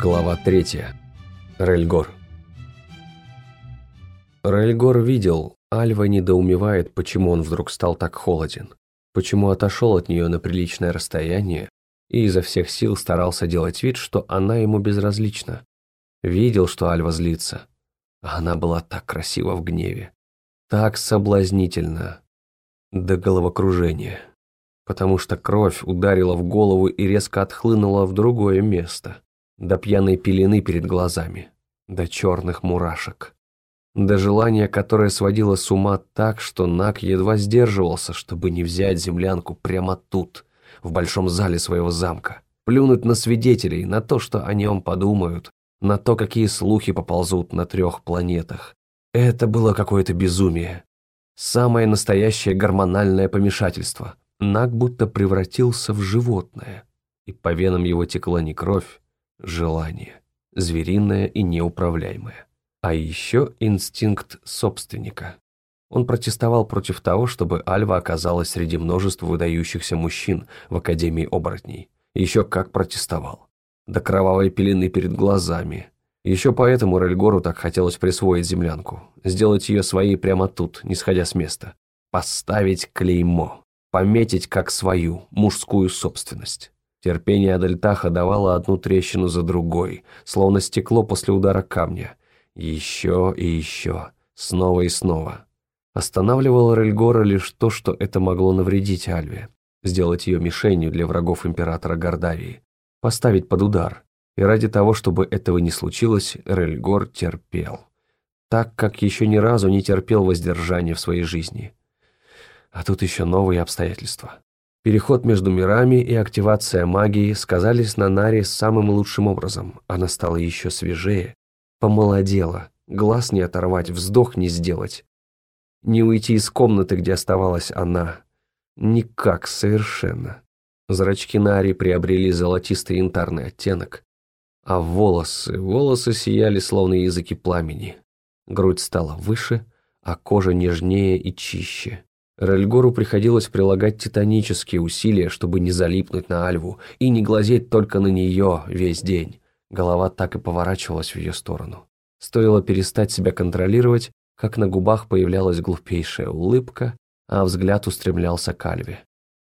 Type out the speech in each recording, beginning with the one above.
Глава 3. Рельгор. Рельгор видел, Альва недоумевает, почему он вдруг стал так холоден, почему отошел от нее на приличное расстояние и изо всех сил старался делать вид, что она ему безразлична. Видел, что Альва злится, она была так красива в гневе, так соблазнительна, до головокружения, потому что кровь ударила в голову и резко отхлынула в другое место до пьяной пелены перед глазами, до черных мурашек, до желания, которое сводило с ума так, что Нак едва сдерживался, чтобы не взять землянку прямо тут, в большом зале своего замка, плюнуть на свидетелей, на то, что о нем подумают, на то, какие слухи поползут на трех планетах. Это было какое-то безумие. Самое настоящее гормональное помешательство. Нак будто превратился в животное, и по венам его текла не кровь, желание, звериное и неуправляемое. А еще инстинкт собственника. Он протестовал против того, чтобы Альва оказалась среди множества выдающихся мужчин в Академии оборотней. Еще как протестовал. До кровавой пелены перед глазами. Еще поэтому Рельгору так хотелось присвоить землянку, сделать ее своей прямо тут, не сходя с места. Поставить клеймо, пометить как свою, мужскую собственность. Терпение Адельтаха давало одну трещину за другой, словно стекло после удара камня. Еще и еще, снова и снова. Останавливало Рельгора лишь то, что это могло навредить Альве, сделать ее мишенью для врагов императора Гордавии, поставить под удар. И ради того, чтобы этого не случилось, Рельгор терпел. Так, как еще ни разу не терпел воздержания в своей жизни. А тут еще новые обстоятельства. Переход между мирами и активация магии сказались на Наре самым лучшим образом. Она стала еще свежее, помолодела, глаз не оторвать, вздох не сделать. Не уйти из комнаты, где оставалась она. Никак совершенно. Зрачки Нари приобрели золотистый янтарный оттенок, а волосы, волосы сияли словно языки пламени. Грудь стала выше, а кожа нежнее и чище. Рельгору приходилось прилагать титанические усилия, чтобы не залипнуть на Альву и не глазеть только на нее весь день. Голова так и поворачивалась в ее сторону. Стоило перестать себя контролировать, как на губах появлялась глупейшая улыбка, а взгляд устремлялся к Альве.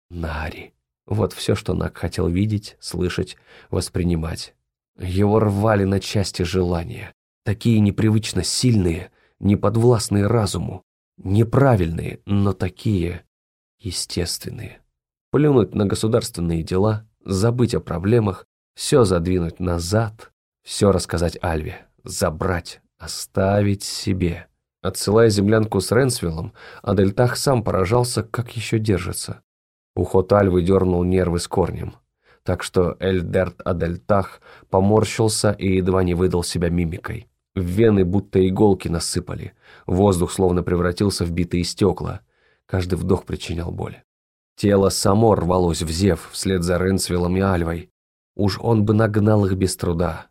Нари. Вот все, что Нак хотел видеть, слышать, воспринимать. Его рвали на части желания. Такие непривычно сильные, неподвластные разуму, Неправильные, но такие естественные. Плюнуть на государственные дела, забыть о проблемах, все задвинуть назад, все рассказать Альве, забрать, оставить себе. Отсылая землянку с Ренсвиллом, Адельтах сам поражался, как еще держится. Уход Альвы дернул нервы с корнем, так что Эльдерт Адельтах поморщился и едва не выдал себя мимикой. В вены будто иголки насыпали. Воздух словно превратился в битые стекла. Каждый вдох причинял боль. Тело само рвалось в зев вслед за Ренсвиллом и Альвой. Уж он бы нагнал их без труда.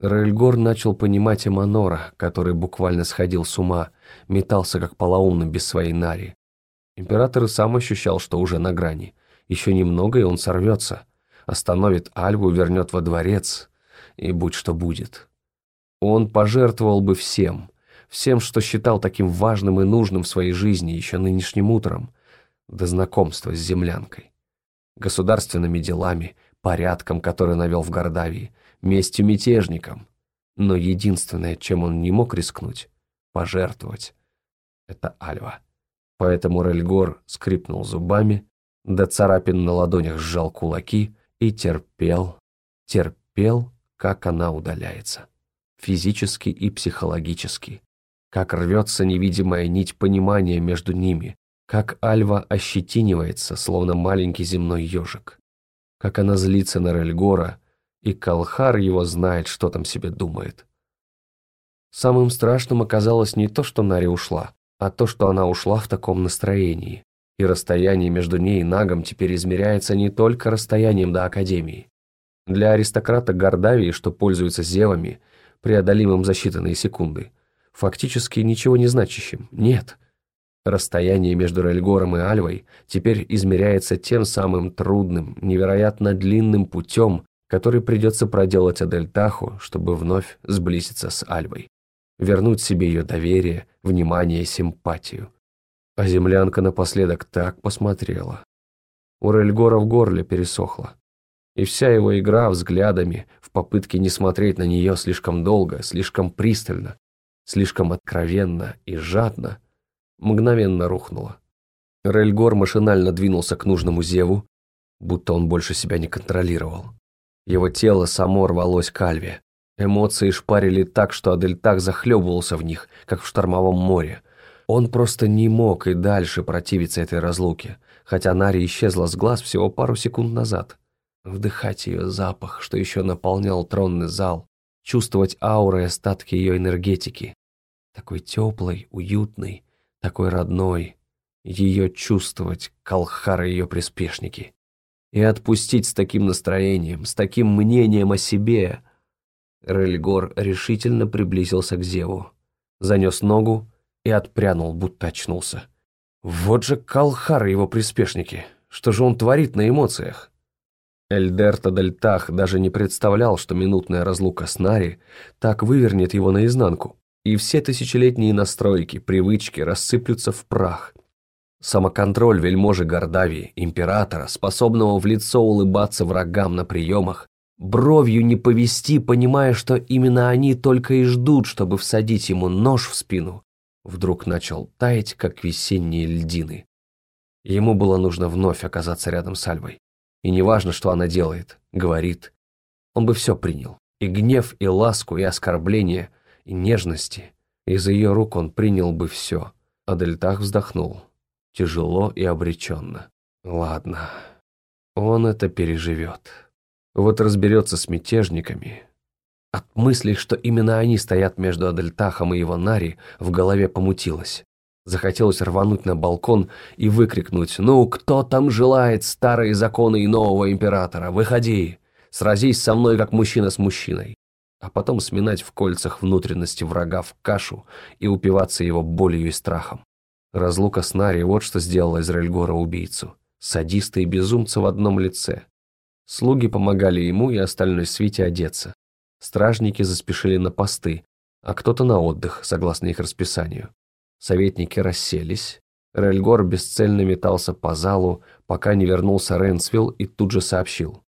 Рельгор начал понимать Эманора, который буквально сходил с ума, метался как полоумный без своей нари. Император и сам ощущал, что уже на грани. Еще немного, и он сорвется. Остановит Альву, вернет во дворец, и будь что будет. Он пожертвовал бы всем, всем, что считал таким важным и нужным в своей жизни еще нынешним утром, до знакомства с землянкой. Государственными делами, порядком, который навел в Гордавии, местью мятежникам. Но единственное, чем он не мог рискнуть, пожертвовать, это Альва. Поэтому Рельгор скрипнул зубами, до царапин на ладонях сжал кулаки и терпел, терпел, как она удаляется физически и психологически. Как рвется невидимая нить понимания между ними, как Альва ощетинивается, словно маленький земной ежик. Как она злится на Рельгора, и Калхар его знает, что там себе думает. Самым страшным оказалось не то, что Нари ушла, а то, что она ушла в таком настроении. И расстояние между ней и Нагом теперь измеряется не только расстоянием до Академии. Для аристократа Гордавии, что пользуется зевами, преодолимым за считанные секунды. Фактически ничего не значащим. Нет. Расстояние между Рельгором и Альвой теперь измеряется тем самым трудным, невероятно длинным путем, который придется проделать Адельтаху, чтобы вновь сблизиться с Альвой, вернуть себе ее доверие, внимание, симпатию. А землянка напоследок так посмотрела. У Рельгора в горле пересохло. И вся его игра взглядами в попытке не смотреть на нее слишком долго, слишком пристально, слишком откровенно и жадно, мгновенно рухнула. Рельгор машинально двинулся к нужному зеву, будто он больше себя не контролировал. Его тело само рвалось к Альве. Эмоции шпарили так, что Адельтак захлебывался в них, как в штормовом море. Он просто не мог и дальше противиться этой разлуке, хотя Нари исчезла с глаз всего пару секунд назад. Вдыхать ее запах, что еще наполнял тронный зал, чувствовать ауры и остатки ее энергетики. Такой теплый, уютный, такой родной, ее чувствовать, Калхар и ее приспешники. И отпустить с таким настроением, с таким мнением о себе. Рельгор решительно приблизился к Зеву, занес ногу и отпрянул, будто очнулся. Вот же Калхар и его приспешники. Что же он творит на эмоциях? Эльдерта Дельтах даже не представлял, что минутная разлука с Нари так вывернет его наизнанку, и все тысячелетние настройки, привычки рассыплются в прах, Самоконтроль вельможи Гордавии, императора, способного в лицо улыбаться врагам на приемах, бровью не повести, понимая, что именно они только и ждут, чтобы всадить ему нож в спину, вдруг начал таять, как весенние льдины. Ему было нужно вновь оказаться рядом с Альвой. И неважно, что она делает, говорит, он бы все принял. И гнев, и ласку, и оскорбление, и нежности. Из ее рук он принял бы все. А вздохнул тяжело и обреченно. Ладно, он это переживет. Вот разберется с мятежниками. От мысли, что именно они стоят между Адельтахом и его Нари, в голове помутилось. Захотелось рвануть на балкон и выкрикнуть «Ну, кто там желает старые законы и нового императора? Выходи! Сразись со мной, как мужчина с мужчиной!» А потом сминать в кольцах внутренности врага в кашу и упиваться его болью и страхом. Разлука с Нари вот что сделала из Рельгора убийцу. Садиста и безумца в одном лице. Слуги помогали ему и остальной свите одеться. Стражники заспешили на посты, а кто-то на отдых, согласно их расписанию. Советники расселись. Рельгор бесцельно метался по залу, пока не вернулся Ренсвилл и тут же сообщил.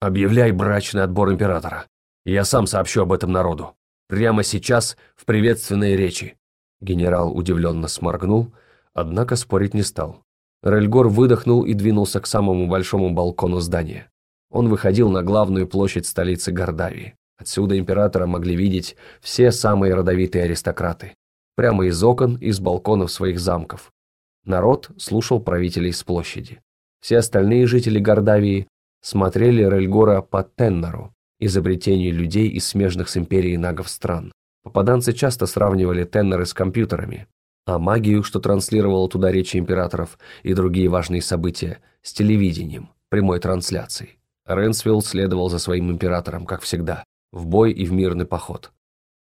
«Объявляй брачный отбор императора. Я сам сообщу об этом народу. Прямо сейчас в приветственной речи. Генерал удивленно сморгнул, однако спорить не стал. Рельгор выдохнул и двинулся к самому большому балкону здания. Он выходил на главную площадь столицы Гордавии. Отсюда императора могли видеть все самые родовитые аристократы. Прямо из окон, из балконов своих замков. Народ слушал правителей с площади. Все остальные жители Гордавии смотрели Рельгора по Теннеру, изобретению людей из смежных с империей нагов стран. Попаданцы часто сравнивали теннеры с компьютерами, а магию, что транслировала туда речи императоров и другие важные события, с телевидением, прямой трансляцией. Ренсвилл следовал за своим императором, как всегда, в бой и в мирный поход.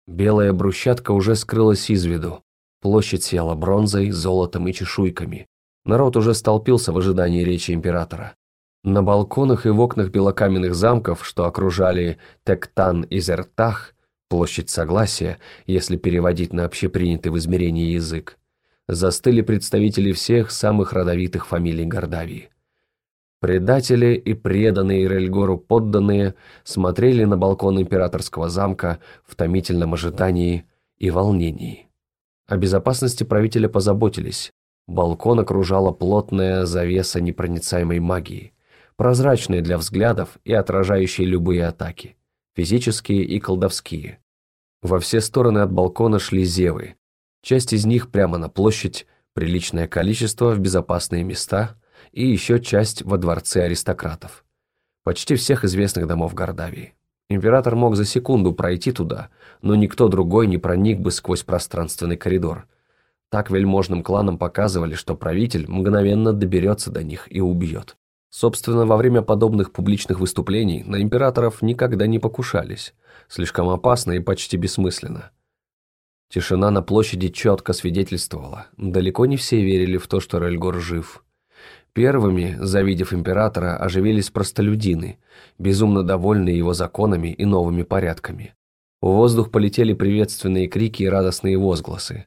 Белая брусчатка уже скрылась из виду. Площадь сияла бронзой, золотом и чешуйками. Народ уже столпился в ожидании речи императора. На балконах и в окнах белокаменных замков, что окружали Тектан и Зертах, площадь Согласия, если переводить на общепринятый в измерении язык, застыли представители всех самых родовитых фамилий Гордавии. Предатели и преданные Рельгору подданные смотрели на балкон императорского замка в томительном ожидании и волнении. О безопасности правителя позаботились. Балкон окружала плотная завеса непроницаемой магии, прозрачная для взглядов и отражающая любые атаки физические и колдовские. Во все стороны от балкона шли зевы. Часть из них прямо на площадь, приличное количество в безопасные места и еще часть во дворце аристократов. Почти всех известных домов Гордавии. Император мог за секунду пройти туда, но никто другой не проник бы сквозь пространственный коридор. Так вельможным кланам показывали, что правитель мгновенно доберется до них и убьет. Собственно, во время подобных публичных выступлений на императоров никогда не покушались. Слишком опасно и почти бессмысленно. Тишина на площади четко свидетельствовала. Далеко не все верили в то, что Рельгор жив. Первыми, завидев императора, оживились простолюдины, безумно довольные его законами и новыми порядками. В воздух полетели приветственные крики и радостные возгласы.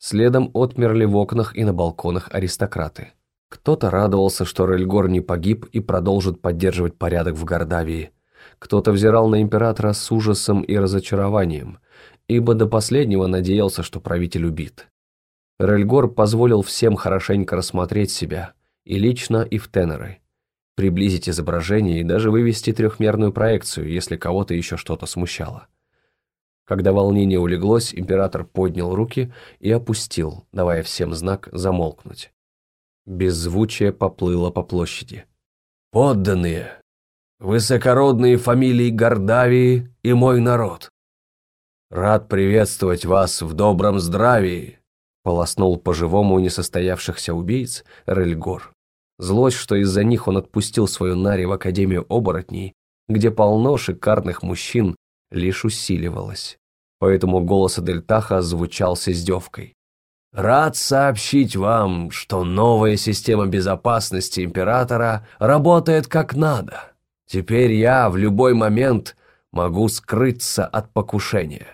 Следом отмерли в окнах и на балконах аристократы. Кто-то радовался, что Рельгор не погиб и продолжит поддерживать порядок в Гордавии. Кто-то взирал на императора с ужасом и разочарованием, ибо до последнего надеялся, что правитель убит. Рельгор позволил всем хорошенько рассмотреть себя, и лично, и в теноры. Приблизить изображение и даже вывести трехмерную проекцию, если кого-то еще что-то смущало. Когда волнение улеглось, император поднял руки и опустил, давая всем знак замолкнуть. Беззвучие поплыло по площади. «Подданные! Высокородные фамилии Гордавии и мой народ! Рад приветствовать вас в добром здравии!» Полоснул по-живому несостоявшихся убийц Рельгор. Злость, что из-за них он отпустил свою Нари в Академию оборотней, где полно шикарных мужчин, лишь усиливалась. Поэтому голос Адельтаха звучал с издевкой. Рад сообщить вам, что новая система безопасности Императора работает как надо. Теперь я в любой момент могу скрыться от покушения».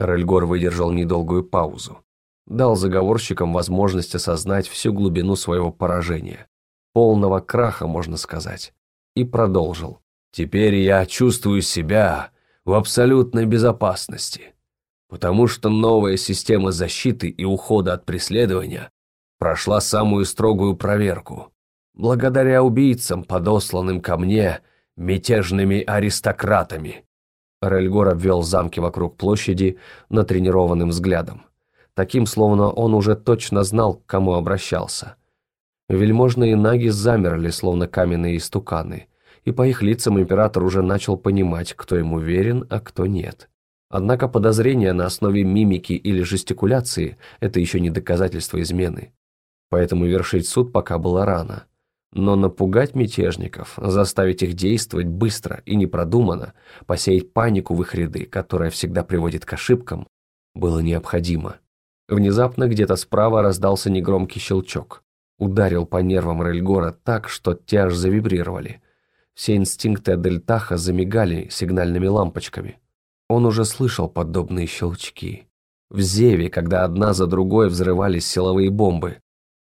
Рельгор выдержал недолгую паузу. Дал заговорщикам возможность осознать всю глубину своего поражения. Полного краха, можно сказать. И продолжил. «Теперь я чувствую себя в абсолютной безопасности потому что новая система защиты и ухода от преследования прошла самую строгую проверку. Благодаря убийцам, подосланным ко мне мятежными аристократами. Рельгор обвел замки вокруг площади натренированным взглядом. Таким, словно он уже точно знал, к кому обращался. Вельможные наги замерли, словно каменные истуканы, и по их лицам император уже начал понимать, кто ему верен, а кто нет. Однако подозрение на основе мимики или жестикуляции – это еще не доказательство измены. Поэтому вершить суд пока было рано. Но напугать мятежников, заставить их действовать быстро и непродуманно, посеять панику в их ряды, которая всегда приводит к ошибкам, было необходимо. Внезапно где-то справа раздался негромкий щелчок. Ударил по нервам Рельгора так, что те аж завибрировали. Все инстинкты Адельтаха замигали сигнальными лампочками – он уже слышал подобные щелчки. В Зеве, когда одна за другой взрывались силовые бомбы.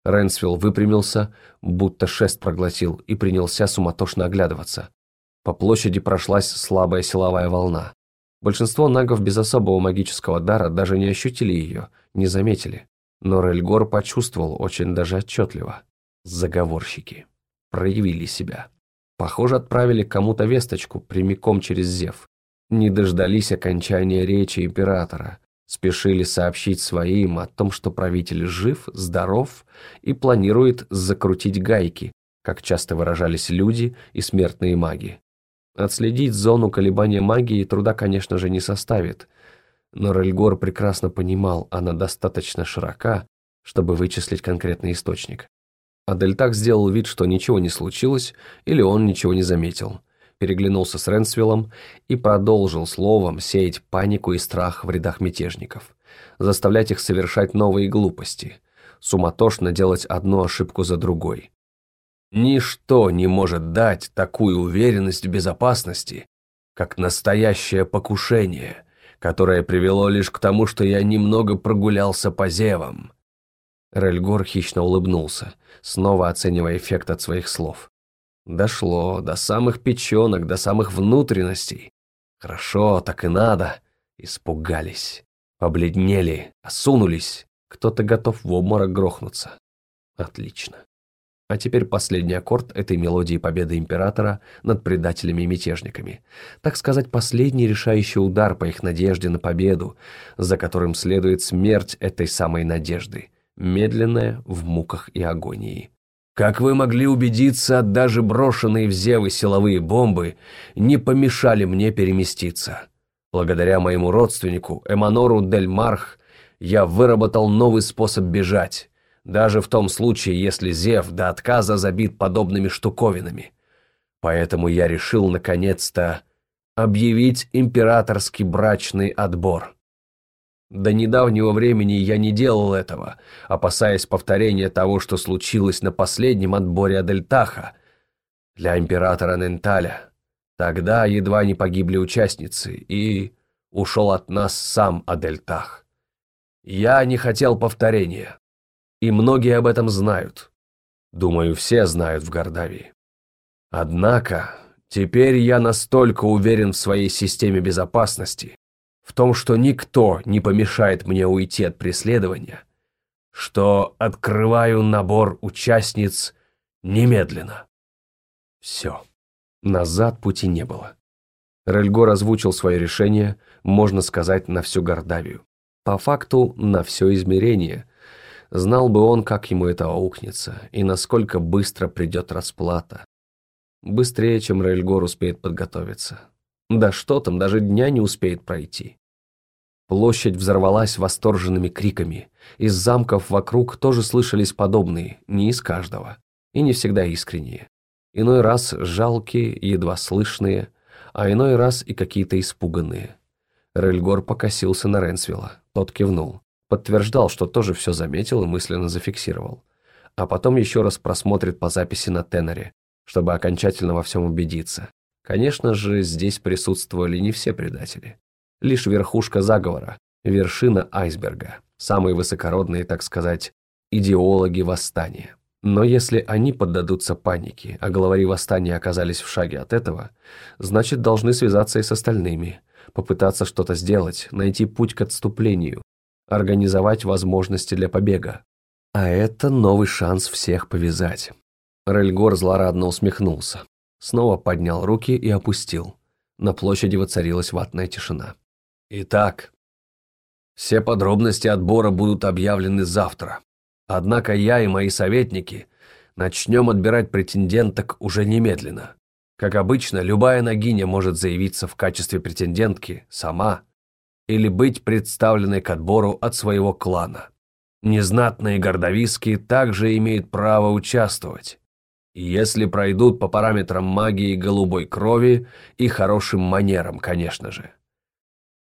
Ренсвилл выпрямился, будто шест проглотил, и принялся суматошно оглядываться. По площади прошлась слабая силовая волна. Большинство нагов без особого магического дара даже не ощутили ее, не заметили. Но Рельгор почувствовал очень даже отчетливо. Заговорщики. Проявили себя. Похоже, отправили кому-то весточку прямиком через Зев не дождались окончания речи императора, спешили сообщить своим о том, что правитель жив, здоров и планирует закрутить гайки, как часто выражались люди и смертные маги. Отследить зону колебания магии труда, конечно же, не составит, но Рельгор прекрасно понимал, она достаточно широка, чтобы вычислить конкретный источник. Адельтак сделал вид, что ничего не случилось, или он ничего не заметил – переглянулся с Ренсвиллом и продолжил словом сеять панику и страх в рядах мятежников, заставлять их совершать новые глупости, суматошно делать одну ошибку за другой. Ничто не может дать такую уверенность в безопасности, как настоящее покушение, которое привело лишь к тому, что я немного прогулялся по зевам. Рельгор хищно улыбнулся, снова оценивая эффект от своих слов. Дошло до самых печенок, до самых внутренностей. Хорошо, так и надо. Испугались, побледнели, осунулись. Кто-то готов в обморок грохнуться. Отлично. А теперь последний аккорд этой мелодии победы Императора над предателями и мятежниками. Так сказать, последний решающий удар по их надежде на победу, за которым следует смерть этой самой надежды, медленная в муках и агонии. Как вы могли убедиться, даже брошенные в Зевы силовые бомбы не помешали мне переместиться. Благодаря моему родственнику, Эманору Дель Марх, я выработал новый способ бежать, даже в том случае, если Зев до отказа забит подобными штуковинами. Поэтому я решил, наконец-то, объявить императорский брачный отбор. До недавнего времени я не делал этого, опасаясь повторения того, что случилось на последнем отборе Адельтаха для императора Ненталя. Тогда едва не погибли участницы, и ушел от нас сам Адельтах. Я не хотел повторения, и многие об этом знают. Думаю, все знают в Гордавии. Однако, теперь я настолько уверен в своей системе безопасности, в том, что никто не помешает мне уйти от преследования, что открываю набор участниц немедленно. Все. Назад пути не было. Рельгор озвучил свое решение, можно сказать, на всю Гордавию. По факту, на все измерение. Знал бы он, как ему это аукнется, и насколько быстро придет расплата. Быстрее, чем Рельгор успеет подготовиться. Да что там, даже дня не успеет пройти. Площадь взорвалась восторженными криками. Из замков вокруг тоже слышались подобные, не из каждого. И не всегда искренние. Иной раз жалкие, едва слышные, а иной раз и какие-то испуганные. Рельгор покосился на Ренсвилла. Тот кивнул. Подтверждал, что тоже все заметил и мысленно зафиксировал. А потом еще раз просмотрит по записи на теноре, чтобы окончательно во всем убедиться. Конечно же, здесь присутствовали не все предатели. Лишь верхушка заговора, вершина айсберга, самые высокородные, так сказать, идеологи восстания. Но если они поддадутся панике, а главари восстания оказались в шаге от этого, значит, должны связаться и с остальными, попытаться что-то сделать, найти путь к отступлению, организовать возможности для побега. А это новый шанс всех повязать. Рельгор злорадно усмехнулся. Снова поднял руки и опустил. На площади воцарилась ватная тишина. «Итак, все подробности отбора будут объявлены завтра. Однако я и мои советники начнем отбирать претенденток уже немедленно. Как обычно, любая ногиня может заявиться в качестве претендентки сама или быть представленной к отбору от своего клана. Незнатные гордовиски также имеют право участвовать если пройдут по параметрам магии голубой крови и хорошим манерам, конечно же.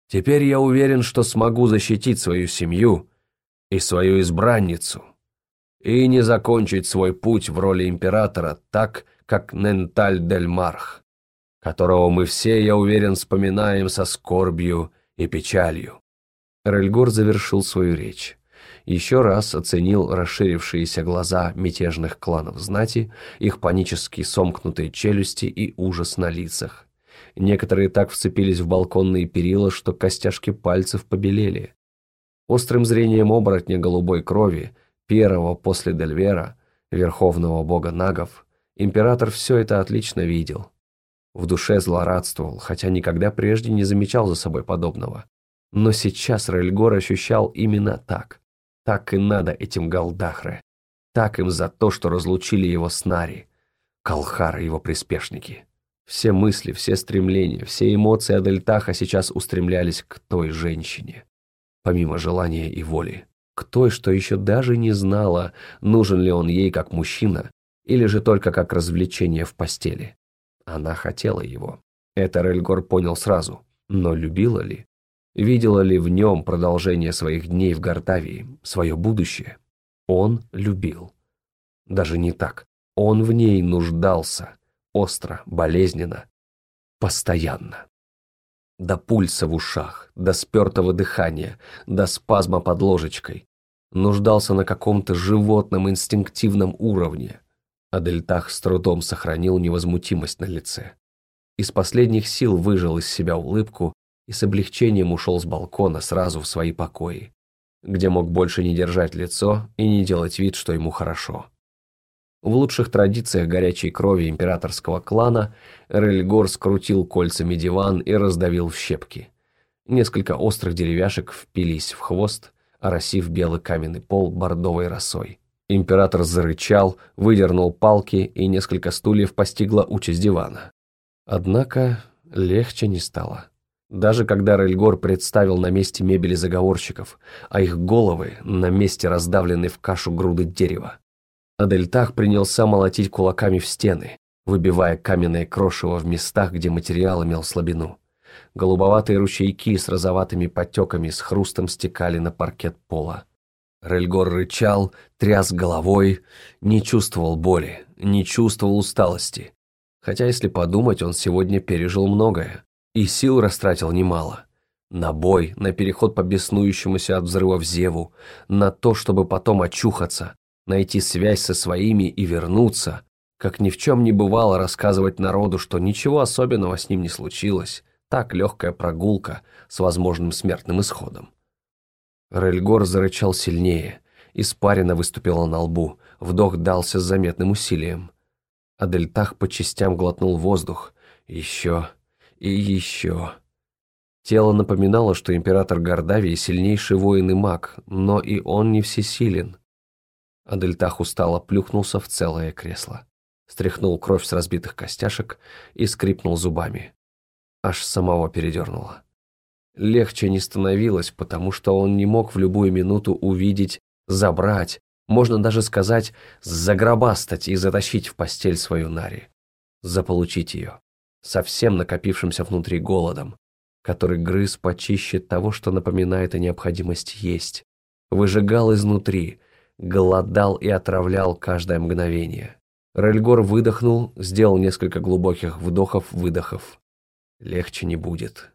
Теперь я уверен, что смогу защитить свою семью и свою избранницу и не закончить свой путь в роли императора так, как Ненталь Дель Марх, которого мы все, я уверен, вспоминаем со скорбью и печалью. Рельгор завершил свою речь еще раз оценил расширившиеся глаза мятежных кланов знати, их панически сомкнутые челюсти и ужас на лицах. Некоторые так вцепились в балконные перила, что костяшки пальцев побелели. Острым зрением оборотня голубой крови, первого после Дельвера, верховного бога нагов, император все это отлично видел. В душе злорадствовал, хотя никогда прежде не замечал за собой подобного. Но сейчас Рельгор ощущал именно так. Так и надо этим Галдахре. Так им за то, что разлучили его с Нари. Калхар и его приспешники. Все мысли, все стремления, все эмоции Адельтаха сейчас устремлялись к той женщине. Помимо желания и воли. К той, что еще даже не знала, нужен ли он ей как мужчина, или же только как развлечение в постели. Она хотела его. Это Рельгор понял сразу. Но любила ли? Видела ли в нем продолжение своих дней в Гартавии, свое будущее? Он любил. Даже не так. Он в ней нуждался. Остро, болезненно, постоянно. До пульса в ушах, до спертого дыхания, до спазма под ложечкой. Нуждался на каком-то животном инстинктивном уровне. Адельтах с трудом сохранил невозмутимость на лице. Из последних сил выжил из себя улыбку и с облегчением ушел с балкона сразу в свои покои, где мог больше не держать лицо и не делать вид, что ему хорошо. В лучших традициях горячей крови императорского клана Рельгор скрутил кольцами диван и раздавил в щепки. Несколько острых деревяшек впились в хвост, оросив белый каменный пол бордовой росой. Император зарычал, выдернул палки, и несколько стульев постигла участь дивана. Однако легче не стало. Даже когда Рельгор представил на месте мебели заговорщиков, а их головы на месте раздавленной в кашу груды дерева. Адельтах принялся молотить кулаками в стены, выбивая каменное крошево в местах, где материал имел слабину. голубоватые ручейки с розоватыми потеками с хрустом стекали на паркет пола. Рельгор рычал, тряс головой, не чувствовал боли, не чувствовал усталости. Хотя, если подумать, он сегодня пережил многое. И сил растратил немало. На бой, на переход по беснующемуся от взрывов Зеву, на то, чтобы потом очухаться, найти связь со своими и вернуться, как ни в чем не бывало рассказывать народу, что ничего особенного с ним не случилось, так легкая прогулка с возможным смертным исходом. Рельгор зарычал сильнее, испарина выступила на лбу, вдох дался с заметным усилием. Адельтах по частям глотнул воздух. Еще и еще. Тело напоминало, что император Гордавии сильнейший воин и маг, но и он не всесилен. Адельтах устало плюхнулся в целое кресло. Стряхнул кровь с разбитых костяшек и скрипнул зубами. Аж самого передернуло. Легче не становилось, потому что он не мог в любую минуту увидеть, забрать, можно даже сказать, загробастать и затащить в постель свою Нари. Заполучить ее. Совсем накопившимся внутри голодом, который грыз почище того, что напоминает о необходимости есть. Выжигал изнутри, голодал и отравлял каждое мгновение. Рельгор выдохнул, сделал несколько глубоких вдохов-выдохов. Легче не будет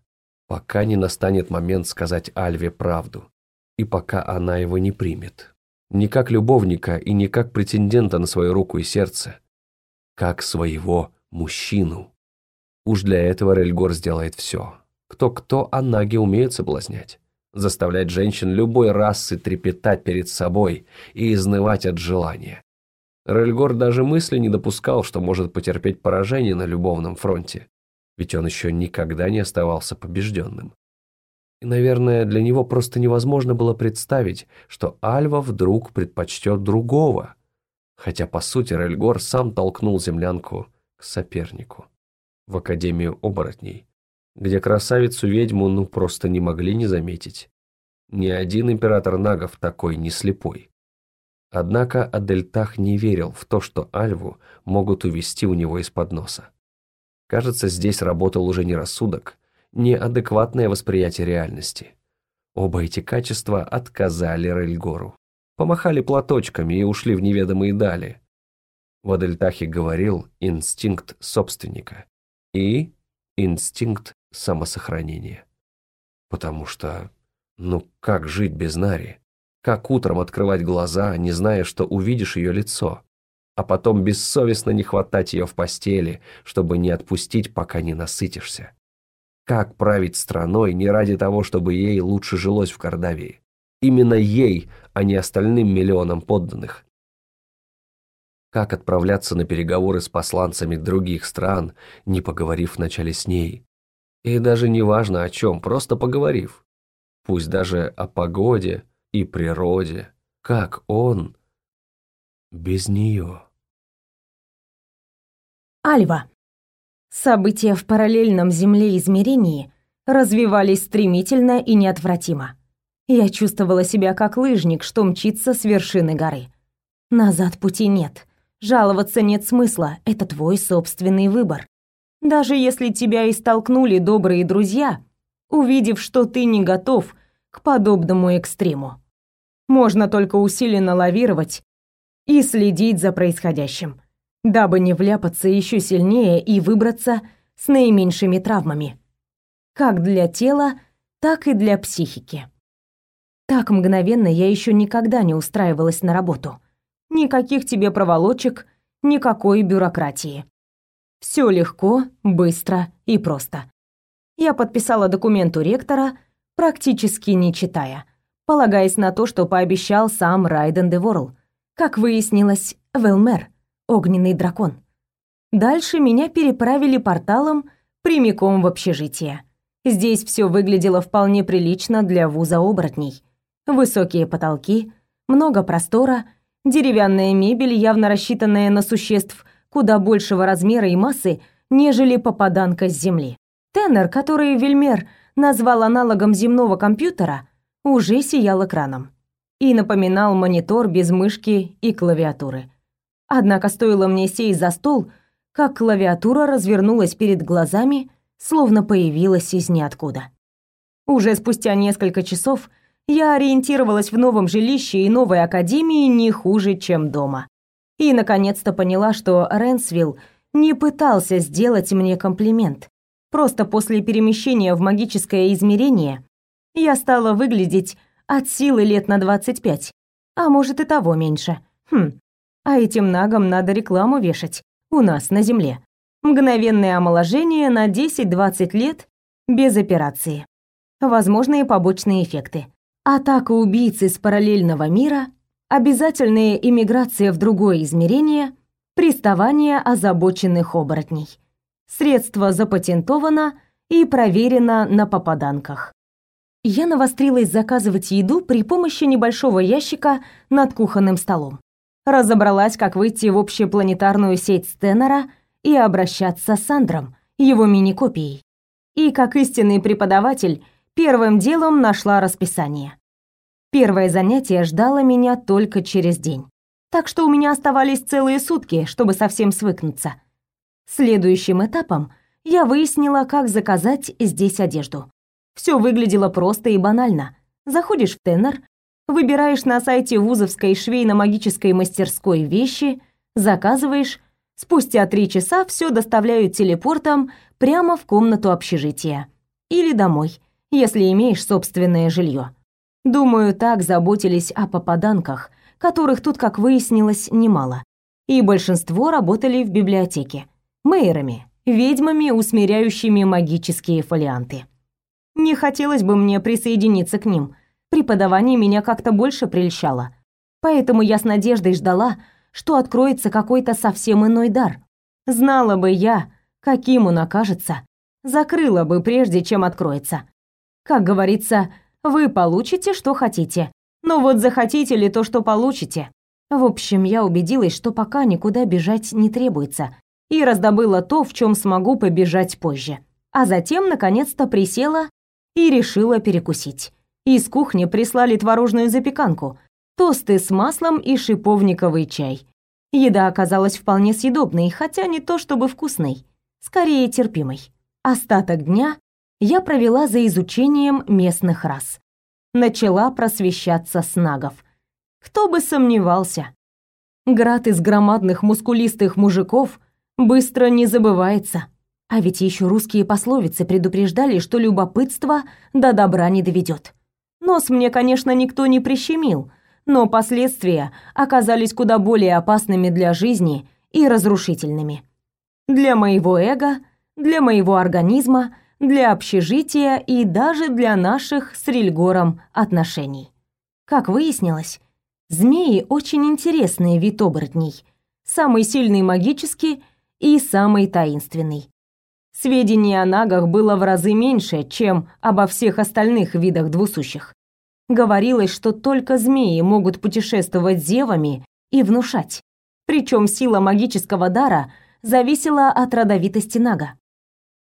пока не настанет момент сказать Альве правду, и пока она его не примет. Не как любовника и не как претендента на свою руку и сердце, как своего мужчину. Уж для этого Рельгор сделает все. Кто-кто, а наги умеют соблазнять. Заставлять женщин любой расы трепетать перед собой и изнывать от желания. Рельгор даже мысли не допускал, что может потерпеть поражение на любовном фронте ведь он еще никогда не оставался побежденным. И, наверное, для него просто невозможно было представить, что Альва вдруг предпочтет другого, хотя, по сути, Рельгор сам толкнул землянку к сопернику, в Академию оборотней, где красавицу-ведьму ну просто не могли не заметить. Ни один император нагов такой не слепой. Однако Адельтах не верил в то, что Альву могут увести у него из-под носа. Кажется, здесь работал уже не рассудок, не адекватное восприятие реальности. Оба эти качества отказали Рельгору. Помахали платочками и ушли в неведомые дали. В Адельтахе говорил инстинкт собственника и инстинкт самосохранения. Потому что, ну как жить без Нари? Как утром открывать глаза, не зная, что увидишь ее лицо? А потом бессовестно не хватать ее в постели, чтобы не отпустить, пока не насытишься. Как править страной не ради того, чтобы ей лучше жилось в Кордавии? Именно ей, а не остальным миллионам подданных. Как отправляться на переговоры с посланцами других стран, не поговорив вначале с ней? И даже не важно о чем, просто поговорив. Пусть даже о погоде и природе. Как он без нее? Альва. События в параллельном Земле-измерении развивались стремительно и неотвратимо. Я чувствовала себя как лыжник, что мчится с вершины горы. Назад пути нет. Жаловаться нет смысла, это твой собственный выбор. Даже если тебя и столкнули добрые друзья, увидев, что ты не готов к подобному экстриму. Можно только усиленно лавировать и следить за происходящим дабы не вляпаться еще сильнее и выбраться с наименьшими травмами. Как для тела, так и для психики. Так мгновенно я еще никогда не устраивалась на работу. Никаких тебе проволочек, никакой бюрократии. Все легко, быстро и просто. Я подписала документ у ректора, практически не читая, полагаясь на то, что пообещал сам Райден де Ворл. Как выяснилось, Велмер — огненный дракон. Дальше меня переправили порталом прямиком в общежитие. Здесь все выглядело вполне прилично для вуза оборотней. Высокие потолки, много простора, деревянная мебель, явно рассчитанная на существ куда большего размера и массы, нежели попаданка с Земли. Теннер, который Вельмер назвал аналогом земного компьютера, уже сиял экраном и напоминал монитор без мышки и клавиатуры. Однако стоило мне сесть за стол, как клавиатура развернулась перед глазами словно появилась из ниоткуда. Уже спустя несколько часов я ориентировалась в новом жилище и новой академии не хуже, чем дома. И наконец-то поняла, что Ренсвилл не пытался сделать мне комплимент. Просто после перемещения в магическое измерение я стала выглядеть от силы лет на 25, а может и того меньше. Хм, а этим нагам надо рекламу вешать у нас на земле. Мгновенное омоложение на 10-20 лет без операции. Возможные побочные эффекты. Атака убийц из параллельного мира, обязательная иммиграция в другое измерение, приставание озабоченных оборотней. Средство запатентовано и проверено на попаданках. Я навострилась заказывать еду при помощи небольшого ящика над кухонным столом. Разобралась, как выйти в общепланетарную сеть Стеннера и обращаться с Сандром, его мини-копией. И как истинный преподаватель первым делом нашла расписание. Первое занятие ждало меня только через день. Так что у меня оставались целые сутки, чтобы совсем свыкнуться. Следующим этапом я выяснила, как заказать здесь одежду. Все выглядело просто и банально. Заходишь в Теннер, выбираешь на сайте вузовской швейно-магической мастерской вещи, заказываешь, спустя три часа все доставляют телепортом прямо в комнату общежития. Или домой, если имеешь собственное жилье. Думаю, так заботились о попаданках, которых тут, как выяснилось, немало. И большинство работали в библиотеке. Мейерами, ведьмами, усмиряющими магические фолианты. Не хотелось бы мне присоединиться к ним. Преподавание меня как-то больше прельщало. Поэтому я с надеждой ждала, что откроется какой-то совсем иной дар. Знала бы я, каким он окажется, закрыла бы прежде, чем откроется. Как говорится, вы получите, что хотите. Но вот захотите ли то, что получите? В общем, я убедилась, что пока никуда бежать не требуется, и раздобыла то, в чем смогу побежать позже. А затем, наконец-то, присела и решила перекусить. Из кухни прислали творожную запеканку, тосты с маслом и шиповниковый чай. Еда оказалась вполне съедобной, хотя не то чтобы вкусной, скорее терпимой. Остаток дня я провела за изучением местных рас. Начала просвещаться с нагов. Кто бы сомневался. Град из громадных мускулистых мужиков быстро не забывается. А ведь еще русские пословицы предупреждали, что любопытство до добра не доведет. Нос мне, конечно, никто не прищемил, но последствия оказались куда более опасными для жизни и разрушительными. Для моего эго, для моего организма, для общежития и даже для наших с Рильгором отношений. Как выяснилось, змеи очень интересный вид оборотней, самый сильный магически и самый таинственный. Сведений о нагах было в разы меньше, чем обо всех остальных видах двусущих. Говорилось, что только змеи могут путешествовать зевами и внушать. Причем сила магического дара зависела от родовитости нага.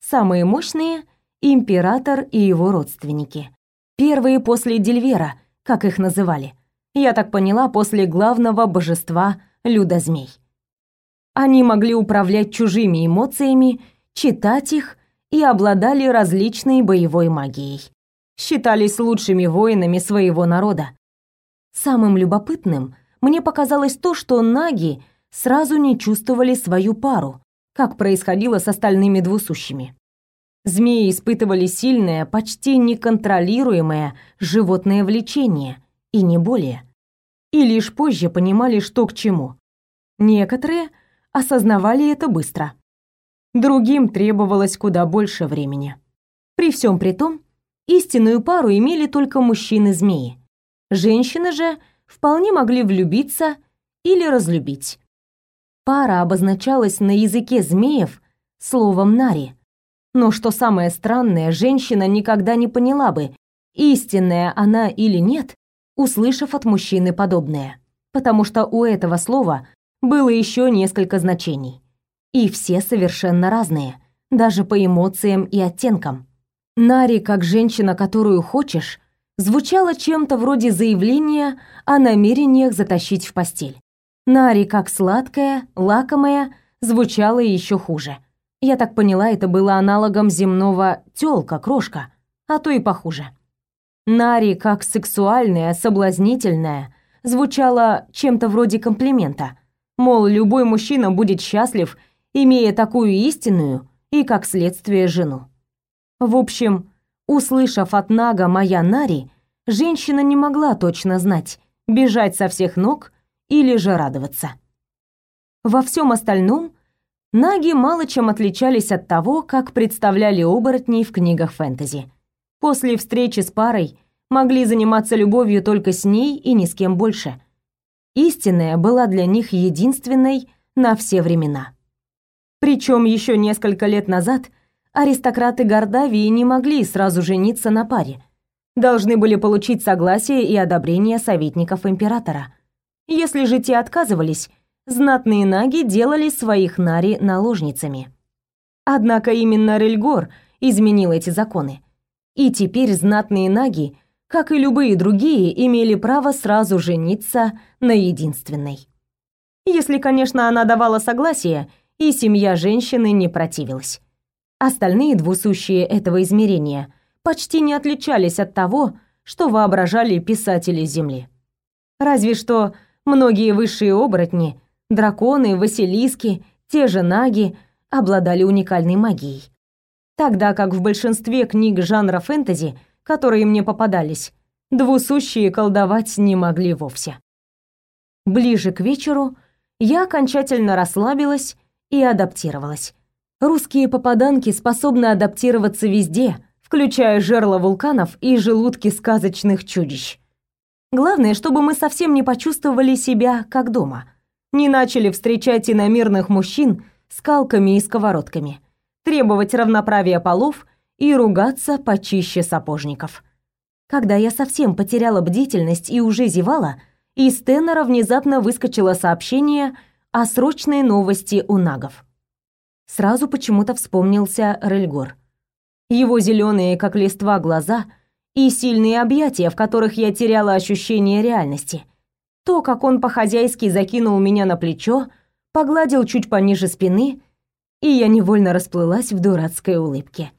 Самые мощные — император и его родственники. Первые после Дельвера, как их называли. Я так поняла, после главного божества Людозмей. Они могли управлять чужими эмоциями читать их и обладали различной боевой магией. Считались лучшими воинами своего народа. Самым любопытным мне показалось то, что наги сразу не чувствовали свою пару, как происходило с остальными двусущими. Змеи испытывали сильное, почти неконтролируемое животное влечение, и не более. И лишь позже понимали, что к чему. Некоторые осознавали это быстро. Другим требовалось куда больше времени. При всем при том, истинную пару имели только мужчины-змеи. Женщины же вполне могли влюбиться или разлюбить. Пара обозначалась на языке змеев словом «нари». Но что самое странное, женщина никогда не поняла бы, истинная она или нет, услышав от мужчины подобное. Потому что у этого слова было еще несколько значений. И все совершенно разные, даже по эмоциям и оттенкам. Нари, как женщина, которую хочешь, звучало чем-то вроде заявления о намерениях затащить в постель. Нари, как сладкая, лакомая, звучало еще хуже. Я так поняла, это было аналогом земного тёлка, крошка, а то и похуже. Нари, как сексуальная, соблазнительная, звучало чем-то вроде комплимента. Мол, любой мужчина будет счастлив, имея такую истинную и, как следствие, жену. В общем, услышав от Нага «моя Нари», женщина не могла точно знать, бежать со всех ног или же радоваться. Во всем остальном Наги мало чем отличались от того, как представляли оборотней в книгах фэнтези. После встречи с парой могли заниматься любовью только с ней и ни с кем больше. Истинная была для них единственной на все времена. Причем еще несколько лет назад аристократы Гордавии не могли сразу жениться на паре. Должны были получить согласие и одобрение советников императора. Если же те отказывались, знатные наги делали своих нари наложницами. Однако именно Рельгор изменил эти законы. И теперь знатные наги, как и любые другие, имели право сразу жениться на единственной. Если, конечно, она давала согласие, и семья женщины не противилась. Остальные двусущие этого измерения почти не отличались от того, что воображали писатели Земли. Разве что многие высшие оборотни, драконы, василиски, те же наги обладали уникальной магией. Тогда как в большинстве книг жанра фэнтези, которые мне попадались, двусущие колдовать не могли вовсе. Ближе к вечеру я окончательно расслабилась и адаптировалась. Русские попаданки способны адаптироваться везде, включая жерла вулканов и желудки сказочных чудищ. Главное, чтобы мы совсем не почувствовали себя как дома. Не начали встречать иномирных мужчин с калками и сковородками, требовать равноправия полов и ругаться почище сапожников. Когда я совсем потеряла бдительность и уже зевала, из тенора внезапно выскочило сообщение о срочной новости у нагов. Сразу почему-то вспомнился Рельгор. Его зеленые, как листва, глаза и сильные объятия, в которых я теряла ощущение реальности. То, как он по-хозяйски закинул меня на плечо, погладил чуть пониже спины, и я невольно расплылась в дурацкой улыбке.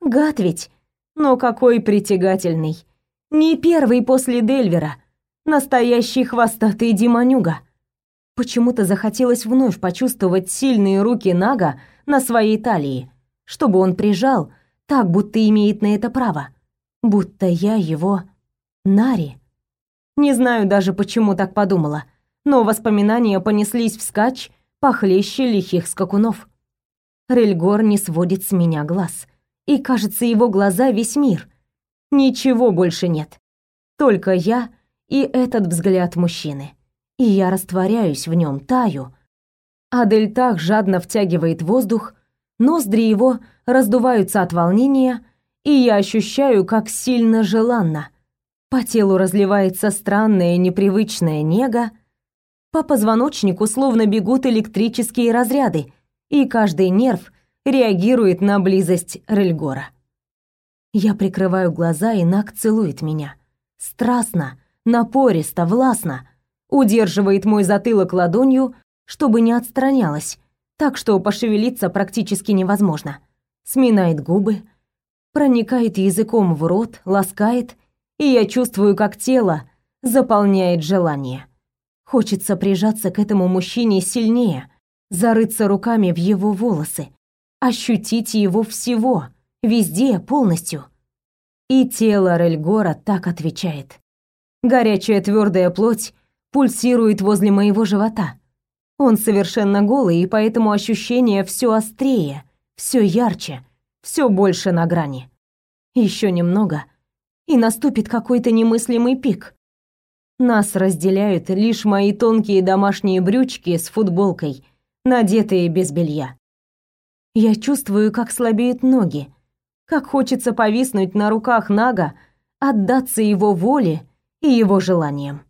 Гад ведь, но какой притягательный. Не первый после Дельвера, настоящий хвостатый демонюга. Почему-то захотелось вновь почувствовать сильные руки Нага на своей талии, чтобы он прижал, так будто имеет на это право. Будто я его Нари. Не знаю даже, почему так подумала, но воспоминания понеслись вскачь похлеще лихих скакунов. Рельгор не сводит с меня глаз, и, кажется, его глаза весь мир. Ничего больше нет. Только я и этот взгляд мужчины и я растворяюсь в нем, таю. Адель так жадно втягивает воздух, ноздри его раздуваются от волнения, и я ощущаю, как сильно желанно. По телу разливается странная непривычная нега, по позвоночнику словно бегут электрические разряды, и каждый нерв реагирует на близость Рельгора. Я прикрываю глаза, и Нак целует меня. Страстно, напористо, властно — удерживает мой затылок ладонью, чтобы не отстранялась, так что пошевелиться практически невозможно. Сминает губы, проникает языком в рот, ласкает, и я чувствую, как тело заполняет желание. Хочется прижаться к этому мужчине сильнее, зарыться руками в его волосы, ощутить его всего, везде, полностью. И тело Рельгора так отвечает. Горячая твердая плоть пульсирует возле моего живота. Он совершенно голый, и поэтому ощущение все острее, все ярче, все больше на грани. Еще немного, и наступит какой-то немыслимый пик. Нас разделяют лишь мои тонкие домашние брючки с футболкой, надетые без белья. Я чувствую, как слабеют ноги, как хочется повиснуть на руках Нага, отдаться его воле и его желаниям.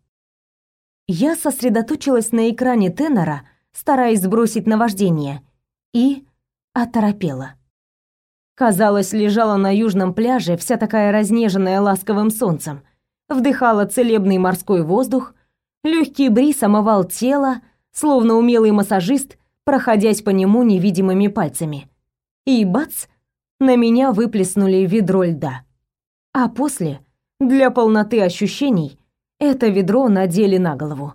Я сосредоточилась на экране тенора, стараясь сбросить наваждение, и оторопела. Казалось, лежала на южном пляже, вся такая разнеженная ласковым солнцем, вдыхала целебный морской воздух, легкий бриз омывал тело, словно умелый массажист, проходясь по нему невидимыми пальцами. и бац, на меня выплеснули ведро льда. А после, для полноты ощущений, это ведро надели на голову.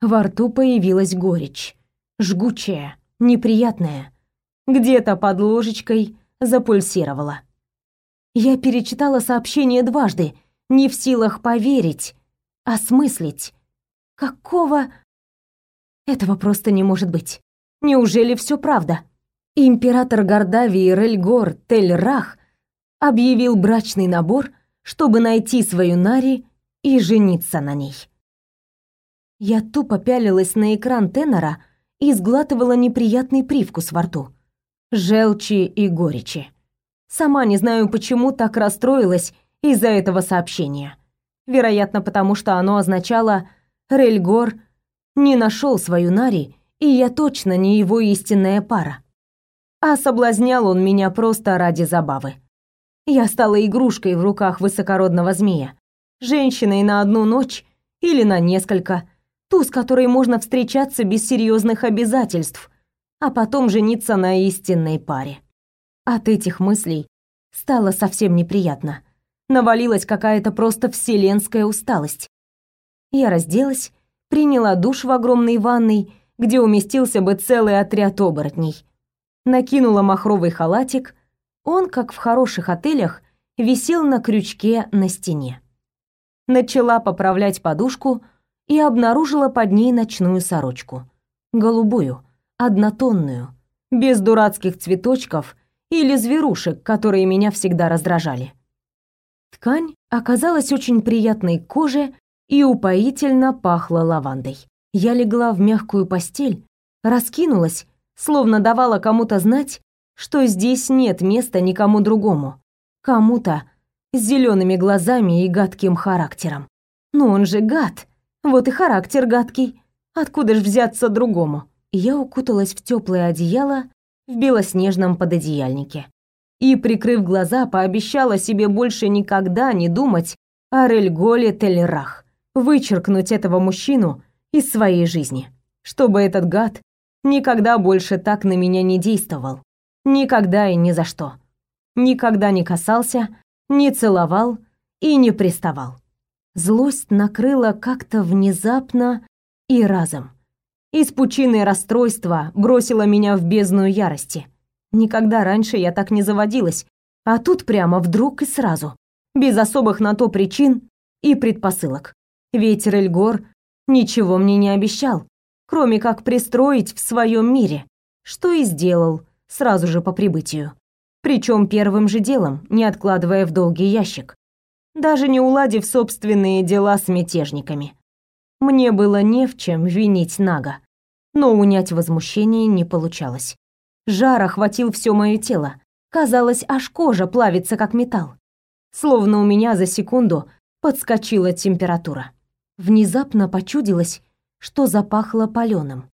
Во рту появилась горечь, жгучая, неприятная. Где-то под ложечкой запульсировала. Я перечитала сообщение дважды, не в силах поверить, осмыслить. Какого... Этого просто не может быть. Неужели все правда? Император Гордавии Рельгор Тель-Рах объявил брачный набор, чтобы найти свою Нари и жениться на ней. Я тупо пялилась на экран тенора и сглатывала неприятный привкус во рту. Желчи и горечи. Сама не знаю, почему так расстроилась из-за этого сообщения. Вероятно, потому что оно означало «Рельгор не нашел свою Нари, и я точно не его истинная пара». А соблазнял он меня просто ради забавы. Я стала игрушкой в руках высокородного змея, женщиной на одну ночь или на несколько, ту, с которой можно встречаться без серьезных обязательств, а потом жениться на истинной паре. От этих мыслей стало совсем неприятно. Навалилась какая-то просто вселенская усталость. Я разделась, приняла душ в огромной ванной, где уместился бы целый отряд оборотней. Накинула махровый халатик. Он, как в хороших отелях, висел на крючке на стене. Начала поправлять подушку и обнаружила под ней ночную сорочку. Голубую, однотонную, без дурацких цветочков или зверушек, которые меня всегда раздражали. Ткань оказалась очень приятной к коже и упоительно пахла лавандой. Я легла в мягкую постель, раскинулась, словно давала кому-то знать, что здесь нет места никому другому, кому-то с зелеными глазами и гадким характером. Ну он же гад, вот и характер гадкий. Откуда ж взяться другому? Я укуталась в теплое одеяло в белоснежном пододеяльнике. И, прикрыв глаза, пообещала себе больше никогда не думать о Рельголе Телерах, вычеркнуть этого мужчину из своей жизни, чтобы этот гад никогда больше так на меня не действовал. Никогда и ни за что. Никогда не касался, не целовал и не приставал. Злость накрыла как-то внезапно и разом из пучины расстройства бросила меня в бездну ярости. Никогда раньше я так не заводилась, а тут прямо вдруг и сразу, без особых на то причин и предпосылок. Ведь Рельгор ничего мне не обещал, кроме как пристроить в своем мире, что и сделал сразу же по прибытию. Причем первым же делом, не откладывая в долгий ящик, даже не уладив собственные дела с мятежниками. Мне было не в чем винить Нага, но унять возмущение не получалось. Жар охватил все мое тело. Казалось, аж кожа плавится, как металл. Словно у меня за секунду подскочила температура. Внезапно почудилось, что запахло паленым.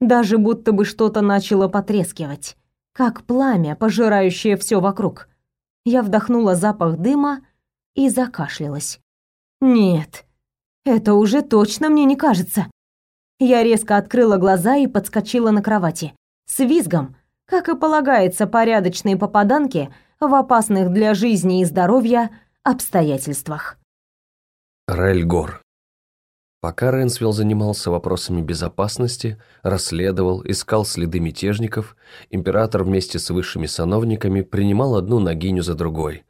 Даже будто бы что-то начало потрескивать, как пламя, пожирающее все вокруг. Я вдохнула запах дыма и закашлялась. Нет, это уже точно мне не кажется. Я резко открыла глаза и подскочила на кровати. С визгом, как и полагается порядочной попаданке в опасных для жизни и здоровья обстоятельствах. Рельгор. Пока Ренсвилл занимался вопросами безопасности, расследовал, искал следы мятежников, император вместе с высшими сановниками принимал одну ногиню за другой.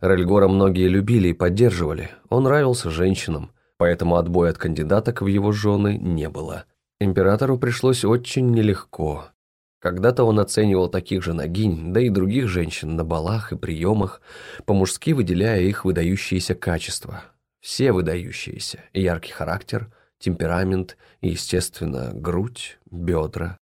Рельгора многие любили и поддерживали, он нравился женщинам, поэтому отбоя от кандидаток в его жены не было. Императору пришлось очень нелегко. Когда-то он оценивал таких же ногинь, да и других женщин на балах и приемах, по-мужски выделяя их выдающиеся качества. Все выдающиеся. Яркий характер, темперамент и, естественно, грудь, бедра.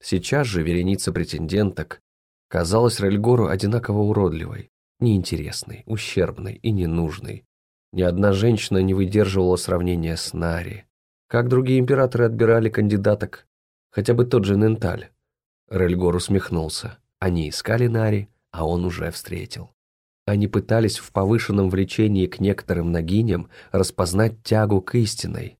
Сейчас же вереница претенденток казалась Рельгору одинаково уродливой, неинтересной, ущербной и ненужной, ни одна женщина не выдерживала сравнения с Нари. Как другие императоры отбирали кандидаток? Хотя бы тот же Ненталь. Рельгор усмехнулся. Они искали Нари, а он уже встретил. Они пытались в повышенном влечении к некоторым ногиням распознать тягу к истинной.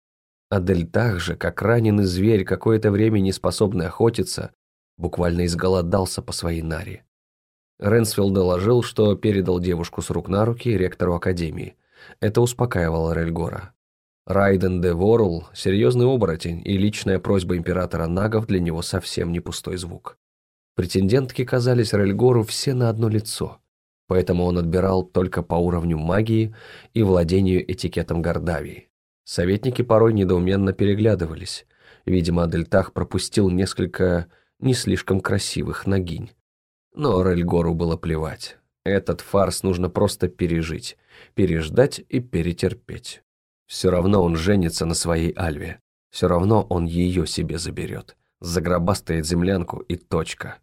Адель так же, как раненый зверь, какое-то время не способный охотиться, буквально изголодался по своей наре. Ренсфилд доложил, что передал девушку с рук на руки ректору Академии. Это успокаивало Рельгора. Райден де Ворл – серьезный оборотень, и личная просьба императора Нагов для него совсем не пустой звук. Претендентки казались Рельгору все на одно лицо, поэтому он отбирал только по уровню магии и владению этикетом Гордавии. Советники порой недоуменно переглядывались. Видимо, Адельтах пропустил несколько не слишком красивых ногинь. Но Рельгору было плевать. Этот фарс нужно просто пережить, переждать и перетерпеть. Все равно он женится на своей Альве. Все равно он ее себе заберет. Загробастает землянку и точка.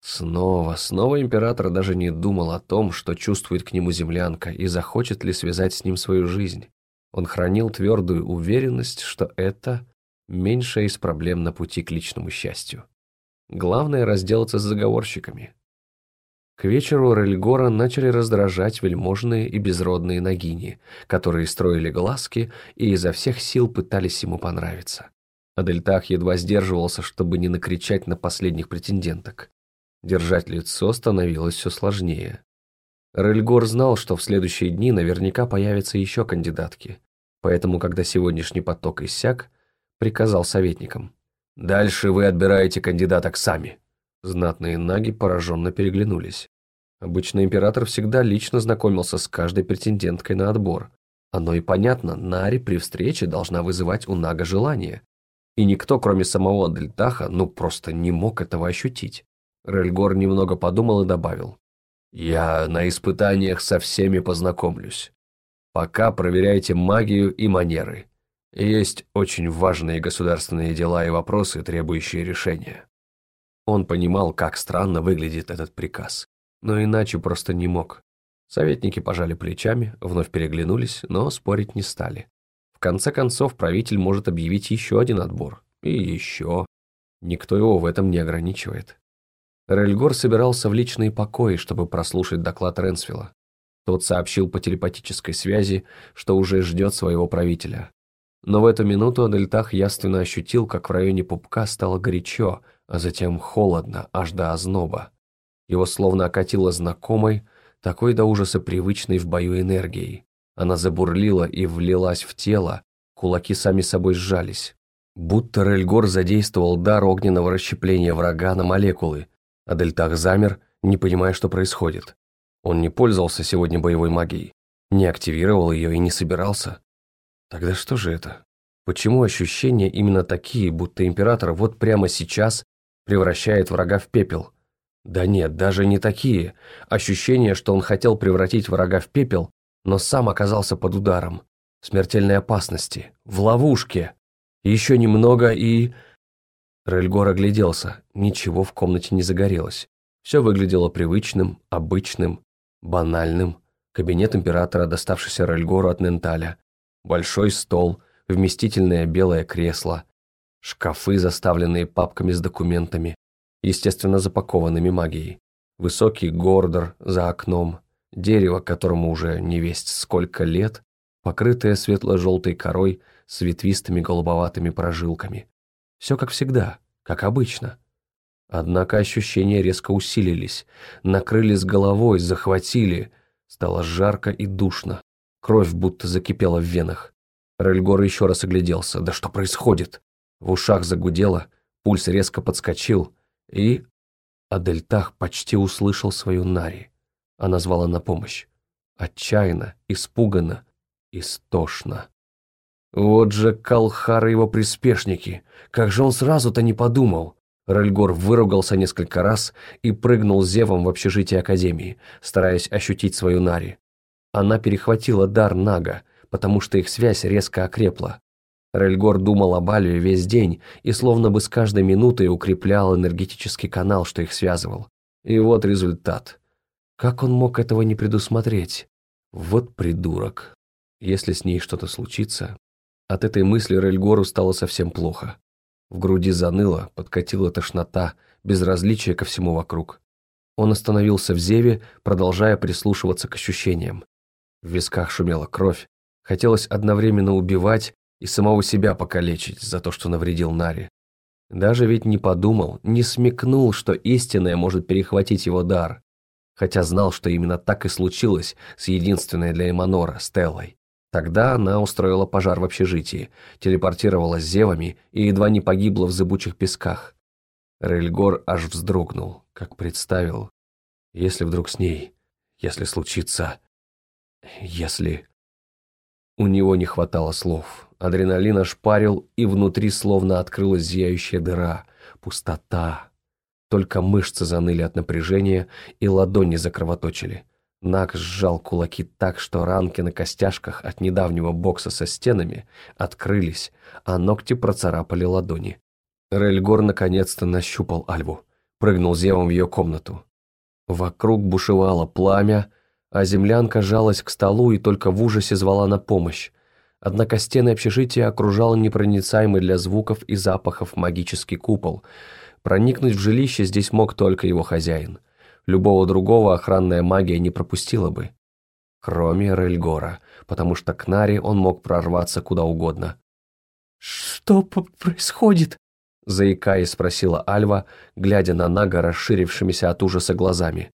Снова, снова император даже не думал о том, что чувствует к нему землянка и захочет ли связать с ним свою жизнь. Он хранил твердую уверенность, что это меньшая из проблем на пути к личному счастью. Главное разделаться с заговорщиками. К вечеру Рельгора начали раздражать вельможные и безродные нагини, которые строили глазки и изо всех сил пытались ему понравиться. Адельтах едва сдерживался, чтобы не накричать на последних претенденток. Держать лицо становилось все сложнее. Рельгор знал, что в следующие дни наверняка появятся еще кандидатки, поэтому, когда сегодняшний поток иссяк, приказал советникам. «Дальше вы отбираете кандидаток сами». Знатные наги пораженно переглянулись. Обычно император всегда лично знакомился с каждой претенденткой на отбор. Оно и понятно, Нари при встрече должна вызывать у Нага желание. И никто, кроме самого Дельтаха, ну просто не мог этого ощутить. Рельгор немного подумал и добавил. «Я на испытаниях со всеми познакомлюсь. Пока проверяйте магию и манеры. Есть очень важные государственные дела и вопросы, требующие решения». Он понимал, как странно выглядит этот приказ, но иначе просто не мог. Советники пожали плечами, вновь переглянулись, но спорить не стали. В конце концов, правитель может объявить еще один отбор. И еще. Никто его в этом не ограничивает. Рельгор собирался в личные покои, чтобы прослушать доклад Ренсвилла. Тот сообщил по телепатической связи, что уже ждет своего правителя. Но в эту минуту Адельтах яственно ощутил, как в районе пупка стало горячо, а затем холодно, аж до озноба. Его словно окатило знакомой, такой до ужаса привычной в бою энергией. Она забурлила и влилась в тело, кулаки сами собой сжались. Будто Рельгор задействовал дар огненного расщепления врага на молекулы, Адельтах замер, не понимая, что происходит. Он не пользовался сегодня боевой магией, не активировал ее и не собирался. Тогда что же это? Почему ощущения именно такие, будто император вот прямо сейчас превращает врага в пепел? Да нет, даже не такие. Ощущение, что он хотел превратить врага в пепел, но сам оказался под ударом. В смертельной опасности, в ловушке. Еще немного и... Рельгор огляделся, ничего в комнате не загорелось. Все выглядело привычным, обычным, банальным. Кабинет императора, доставшийся Рельгору от Ненталя. Большой стол, вместительное белое кресло. Шкафы, заставленные папками с документами, естественно, запакованными магией. Высокий гордор за окном, дерево, которому уже не весть сколько лет, покрытое светло-желтой корой с ветвистыми голубоватыми прожилками. Все как всегда, как обычно. Однако ощущения резко усилились, накрыли с головой, захватили. Стало жарко и душно. Кровь будто закипела в венах. Рельгор еще раз огляделся. Да что происходит? В ушах загудело, пульс резко подскочил, и... Адельтах почти услышал свою Нари. Она звала на помощь. Отчаянно, испуганно, истошно. Вот же Калхар и его приспешники. Как же он сразу-то не подумал? Рельгор выругался несколько раз и прыгнул зевом в общежитие Академии, стараясь ощутить свою Нари. Она перехватила дар Нага, потому что их связь резко окрепла. Рельгор думал об Альве весь день и словно бы с каждой минутой укреплял энергетический канал, что их связывал. И вот результат. Как он мог этого не предусмотреть? Вот придурок. Если с ней что-то случится, от этой мысли Рельгору стало совсем плохо. В груди заныло, подкатила тошнота, безразличие ко всему вокруг. Он остановился в зеве, продолжая прислушиваться к ощущениям. В висках шумела кровь. Хотелось одновременно убивать и самого себя покалечить за то, что навредил Наре. Даже ведь не подумал, не смекнул, что истинное может перехватить его дар, хотя знал, что именно так и случилось с единственной для Эманора, Стеллой. Тогда она устроила пожар в общежитии, телепортировалась зевами и едва не погибла в зыбучих песках. Рельгор аж вздрогнул, как представил, если вдруг с ней, если случится, если... У него не хватало слов. Адреналин ошпарил, и внутри словно открылась зияющая дыра. Пустота. Только мышцы заныли от напряжения, и ладони закровоточили. Нак сжал кулаки так, что ранки на костяшках от недавнего бокса со стенами открылись, а ногти процарапали ладони. Рельгор наконец-то нащупал Альву, прыгнул зевом в ее комнату. Вокруг бушевало пламя, а землянка жалась к столу и только в ужасе звала на помощь. Однако стены общежития окружал непроницаемый для звуков и запахов магический купол. Проникнуть в жилище здесь мог только его хозяин – Любого другого охранная магия не пропустила бы. Кроме Рельгора, потому что к Наре он мог прорваться куда угодно. «Что происходит?» Заикаясь, спросила Альва, глядя на Нага расширившимися от ужаса глазами.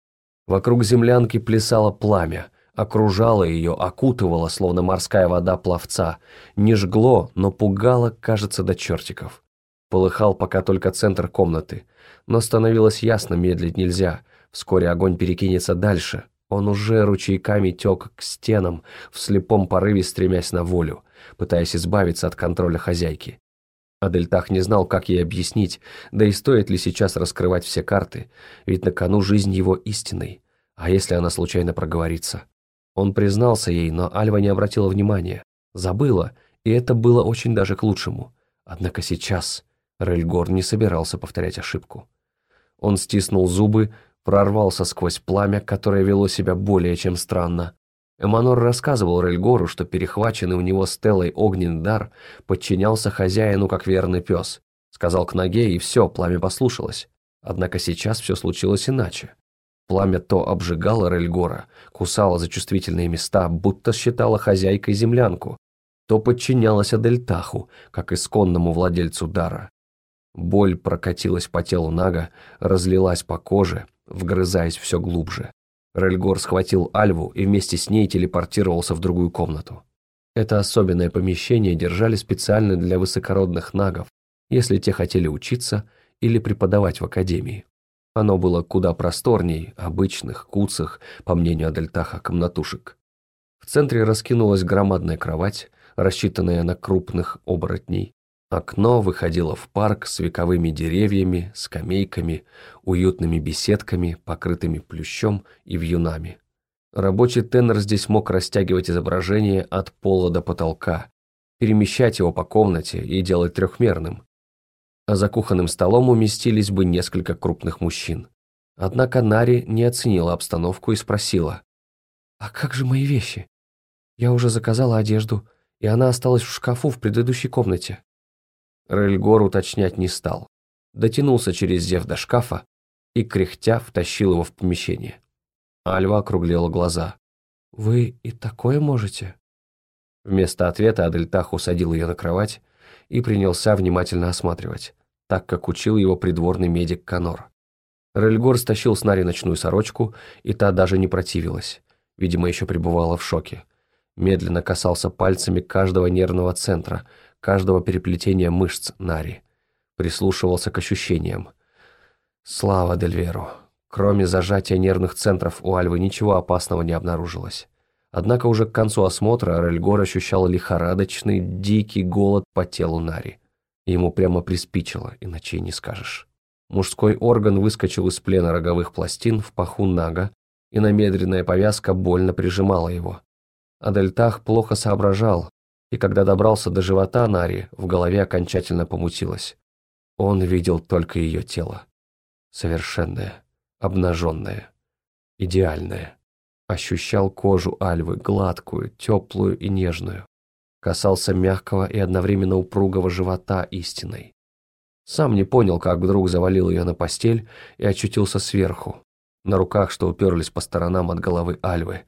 Вокруг землянки плясало пламя, окружало ее, окутывало, словно морская вода пловца. Не жгло, но пугало, кажется, до чертиков. Полыхал пока только центр комнаты, но становилось ясно, медлить нельзя. Вскоре огонь перекинется дальше. Он уже ручейками тек к стенам, в слепом порыве стремясь на волю, пытаясь избавиться от контроля хозяйки. Адельтах не знал, как ей объяснить, да и стоит ли сейчас раскрывать все карты, ведь на кону жизнь его истинной. А если она случайно проговорится? Он признался ей, но Альва не обратила внимания. Забыла, и это было очень даже к лучшему. Однако сейчас Рельгор не собирался повторять ошибку. Он стиснул зубы, прорвался сквозь пламя, которое вело себя более чем странно. Эманор рассказывал Рельгору, что перехваченный у него Стеллой огненный дар подчинялся хозяину как верный пес. Сказал к ноге, и все, пламя послушалось. Однако сейчас все случилось иначе. Пламя то обжигало Рельгора, кусало за чувствительные места, будто считало хозяйкой землянку, то подчинялось Адельтаху, как исконному владельцу дара. Боль прокатилась по телу Нага, разлилась по коже, вгрызаясь все глубже. Рельгор схватил Альву и вместе с ней телепортировался в другую комнату. Это особенное помещение держали специально для высокородных нагов, если те хотели учиться или преподавать в академии. Оно было куда просторней обычных, куцах, по мнению Адельтаха, комнатушек. В центре раскинулась громадная кровать, рассчитанная на крупных оборотней, Окно выходило в парк с вековыми деревьями, скамейками, уютными беседками, покрытыми плющом и вьюнами. Рабочий тенор здесь мог растягивать изображение от пола до потолка, перемещать его по комнате и делать трехмерным. А за кухонным столом уместились бы несколько крупных мужчин. Однако Нари не оценила обстановку и спросила. «А как же мои вещи? Я уже заказала одежду, и она осталась в шкафу в предыдущей комнате». Рельгор уточнять не стал. Дотянулся через зев до шкафа и, кряхтя, втащил его в помещение. Альва округлила глаза. «Вы и такое можете?» Вместо ответа Адельтах усадил ее на кровать и принялся внимательно осматривать, так как учил его придворный медик Канор. Рельгор стащил с Нари ночную сорочку, и та даже не противилась, видимо, еще пребывала в шоке. Медленно касался пальцами каждого нервного центра, каждого переплетения мышц Нари. Прислушивался к ощущениям. Слава Дельверу. Кроме зажатия нервных центров у Альвы ничего опасного не обнаружилось. Однако уже к концу осмотра Рельгор ощущал лихорадочный, дикий голод по телу Нари. Ему прямо приспичило, иначе не скажешь. Мужской орган выскочил из плена роговых пластин в паху Нага, и намедренная повязка больно прижимала его. Адельтах плохо соображал, и когда добрался до живота Нари, в голове окончательно помутилось. Он видел только ее тело. Совершенное, обнаженное, идеальное. Ощущал кожу Альвы, гладкую, теплую и нежную. Касался мягкого и одновременно упругого живота истиной. Сам не понял, как вдруг завалил ее на постель и очутился сверху, на руках, что уперлись по сторонам от головы Альвы,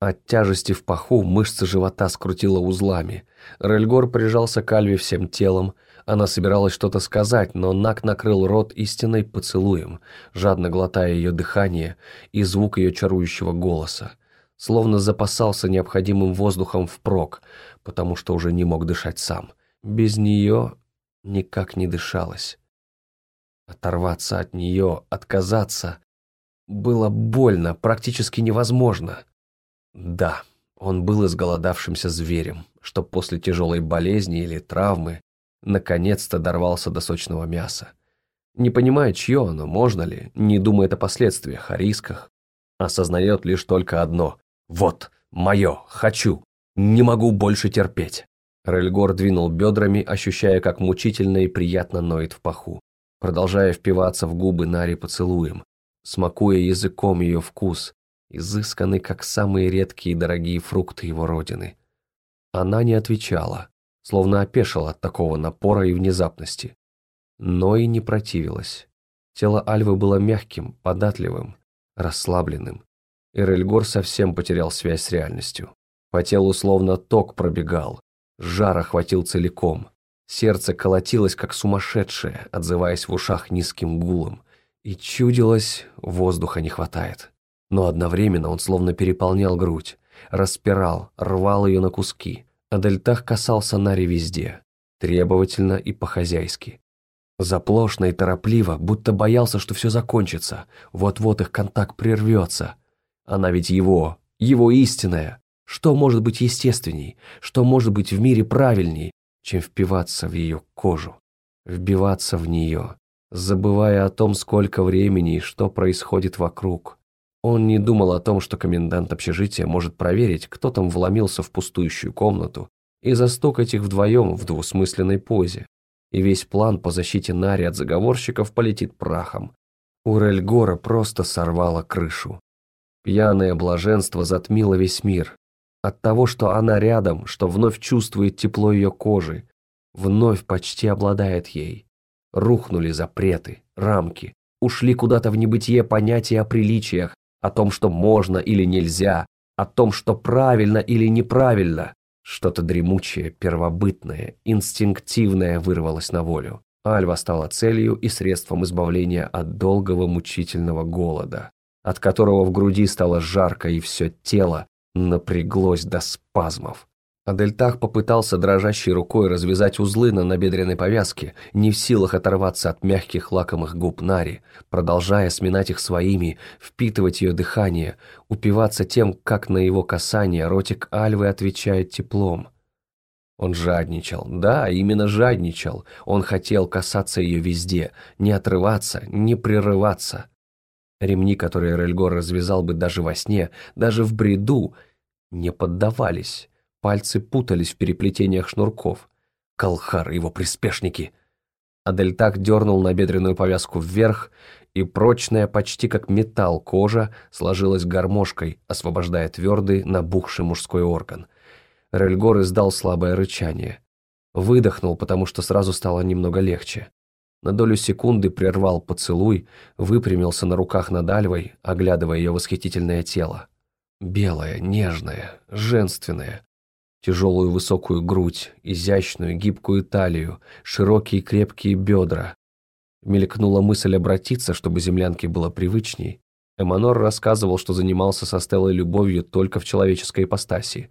от тяжести в паху мышцы живота скрутило узлами. Рельгор прижался к Альве всем телом, Она собиралась что-то сказать, но Нак накрыл рот истинной поцелуем, жадно глотая ее дыхание и звук ее чарующего голоса, словно запасался необходимым воздухом впрок, потому что уже не мог дышать сам. Без нее никак не дышалось. Оторваться от нее, отказаться, было больно, практически невозможно. Да, он был изголодавшимся зверем, что после тяжелой болезни или травмы наконец-то дорвался до сочного мяса. Не понимает, чье оно, можно ли, не думает о последствиях, о рисках. Осознает лишь только одно. «Вот, мое, хочу, не могу больше терпеть». Рельгор двинул бедрами, ощущая, как мучительно и приятно ноет в паху, продолжая впиваться в губы Нари поцелуем, смакуя языком ее вкус, изысканный, как самые редкие и дорогие фрукты его родины. Она не отвечала, словно опешила от такого напора и внезапности. Но и не противилась. Тело Альвы было мягким, податливым, расслабленным. И Рельгор совсем потерял связь с реальностью. По телу словно ток пробегал, жар охватил целиком. Сердце колотилось, как сумасшедшее, отзываясь в ушах низким гулом. И чудилось, воздуха не хватает. Но одновременно он словно переполнял грудь, распирал, рвал ее на куски, а Дельтах касался Нари везде, требовательно и по-хозяйски. Заплошно и торопливо, будто боялся, что все закончится, вот-вот их контакт прервется. Она ведь его, его истинная. Что может быть естественней, что может быть в мире правильней, чем впиваться в ее кожу, вбиваться в нее, забывая о том, сколько времени и что происходит вокруг. Он не думал о том, что комендант общежития может проверить, кто там вломился в пустующую комнату, и застукать их вдвоем в двусмысленной позе. И весь план по защите Нари от заговорщиков полетит прахом. У Рельгора просто сорвало крышу. Пьяное блаженство затмило весь мир. От того, что она рядом, что вновь чувствует тепло ее кожи, вновь почти обладает ей. Рухнули запреты, рамки, ушли куда-то в небытие понятия о приличиях, о том, что можно или нельзя, о том, что правильно или неправильно. Что-то дремучее, первобытное, инстинктивное вырвалось на волю. Альва стала целью и средством избавления от долгого мучительного голода, от которого в груди стало жарко и все тело напряглось до спазмов. Адельтах попытался дрожащей рукой развязать узлы на набедренной повязке, не в силах оторваться от мягких лакомых губ Нари, продолжая сминать их своими, впитывать ее дыхание, упиваться тем, как на его касание ротик Альвы отвечает теплом. Он жадничал, да, именно жадничал. Он хотел касаться ее везде, не отрываться, не прерываться. Ремни, которые Рельгор развязал бы даже во сне, даже в бреду, не поддавались Пальцы путались в переплетениях шнурков. Колхар и его приспешники. Адельтак дернул набедренную повязку вверх, и прочная, почти как металл кожа, сложилась гармошкой, освобождая твердый, набухший мужской орган. Рельгор издал слабое рычание. Выдохнул, потому что сразу стало немного легче. На долю секунды прервал поцелуй, выпрямился на руках над Альвой, оглядывая ее восхитительное тело. Белое, нежное, женственное, Тяжелую высокую грудь, изящную гибкую талию, широкие крепкие бедра. Мелькнула мысль обратиться, чтобы землянке было привычней. Эманор рассказывал, что занимался со Стеллой любовью только в человеческой ипостаси.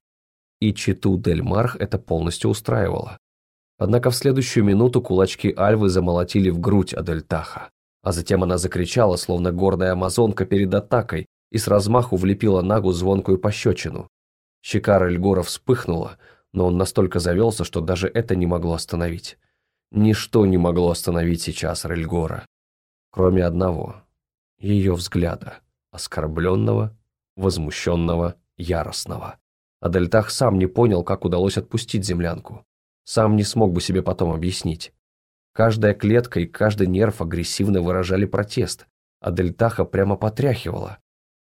И Читу Дель Марх это полностью устраивало. Однако в следующую минуту кулачки Альвы замолотили в грудь Адельтаха. А затем она закричала, словно горная амазонка перед атакой, и с размаху влепила Нагу звонкую пощечину. Щека Рельгора вспыхнула, но он настолько завелся, что даже это не могло остановить. Ничто не могло остановить сейчас Рельгора, кроме одного — ее взгляда, оскорбленного, возмущенного, яростного. Адельтах сам не понял, как удалось отпустить землянку. Сам не смог бы себе потом объяснить. Каждая клетка и каждый нерв агрессивно выражали протест. Адельтаха прямо потряхивала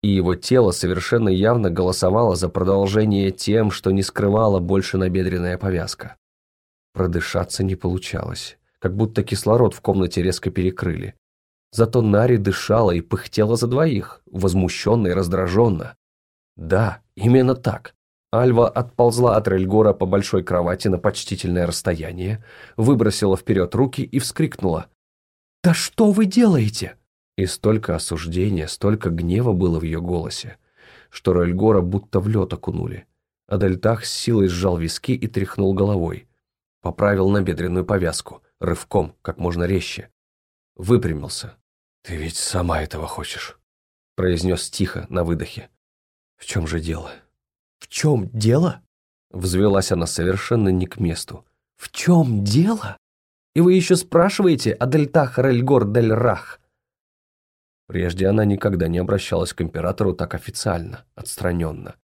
и его тело совершенно явно голосовало за продолжение тем, что не скрывала больше набедренная повязка. Продышаться не получалось, как будто кислород в комнате резко перекрыли. Зато Нари дышала и пыхтела за двоих, возмущенно и раздраженно. Да, именно так. Альва отползла от Рельгора по большой кровати на почтительное расстояние, выбросила вперед руки и вскрикнула. «Да что вы делаете?» И столько осуждения, столько гнева было в ее голосе, что Рельгора будто в лед окунули. Адельтах с силой сжал виски и тряхнул головой. Поправил набедренную повязку, рывком, как можно резче. Выпрямился. «Ты ведь сама этого хочешь», — произнес тихо, на выдохе. «В чем же дело?» «В чем дело?» Взвелась она совершенно не к месту. «В чем дело? И вы еще спрашиваете о Дельтах Рельгор Дель Рах?» Прежде она никогда не обращалась к императору так официально, отстраненно.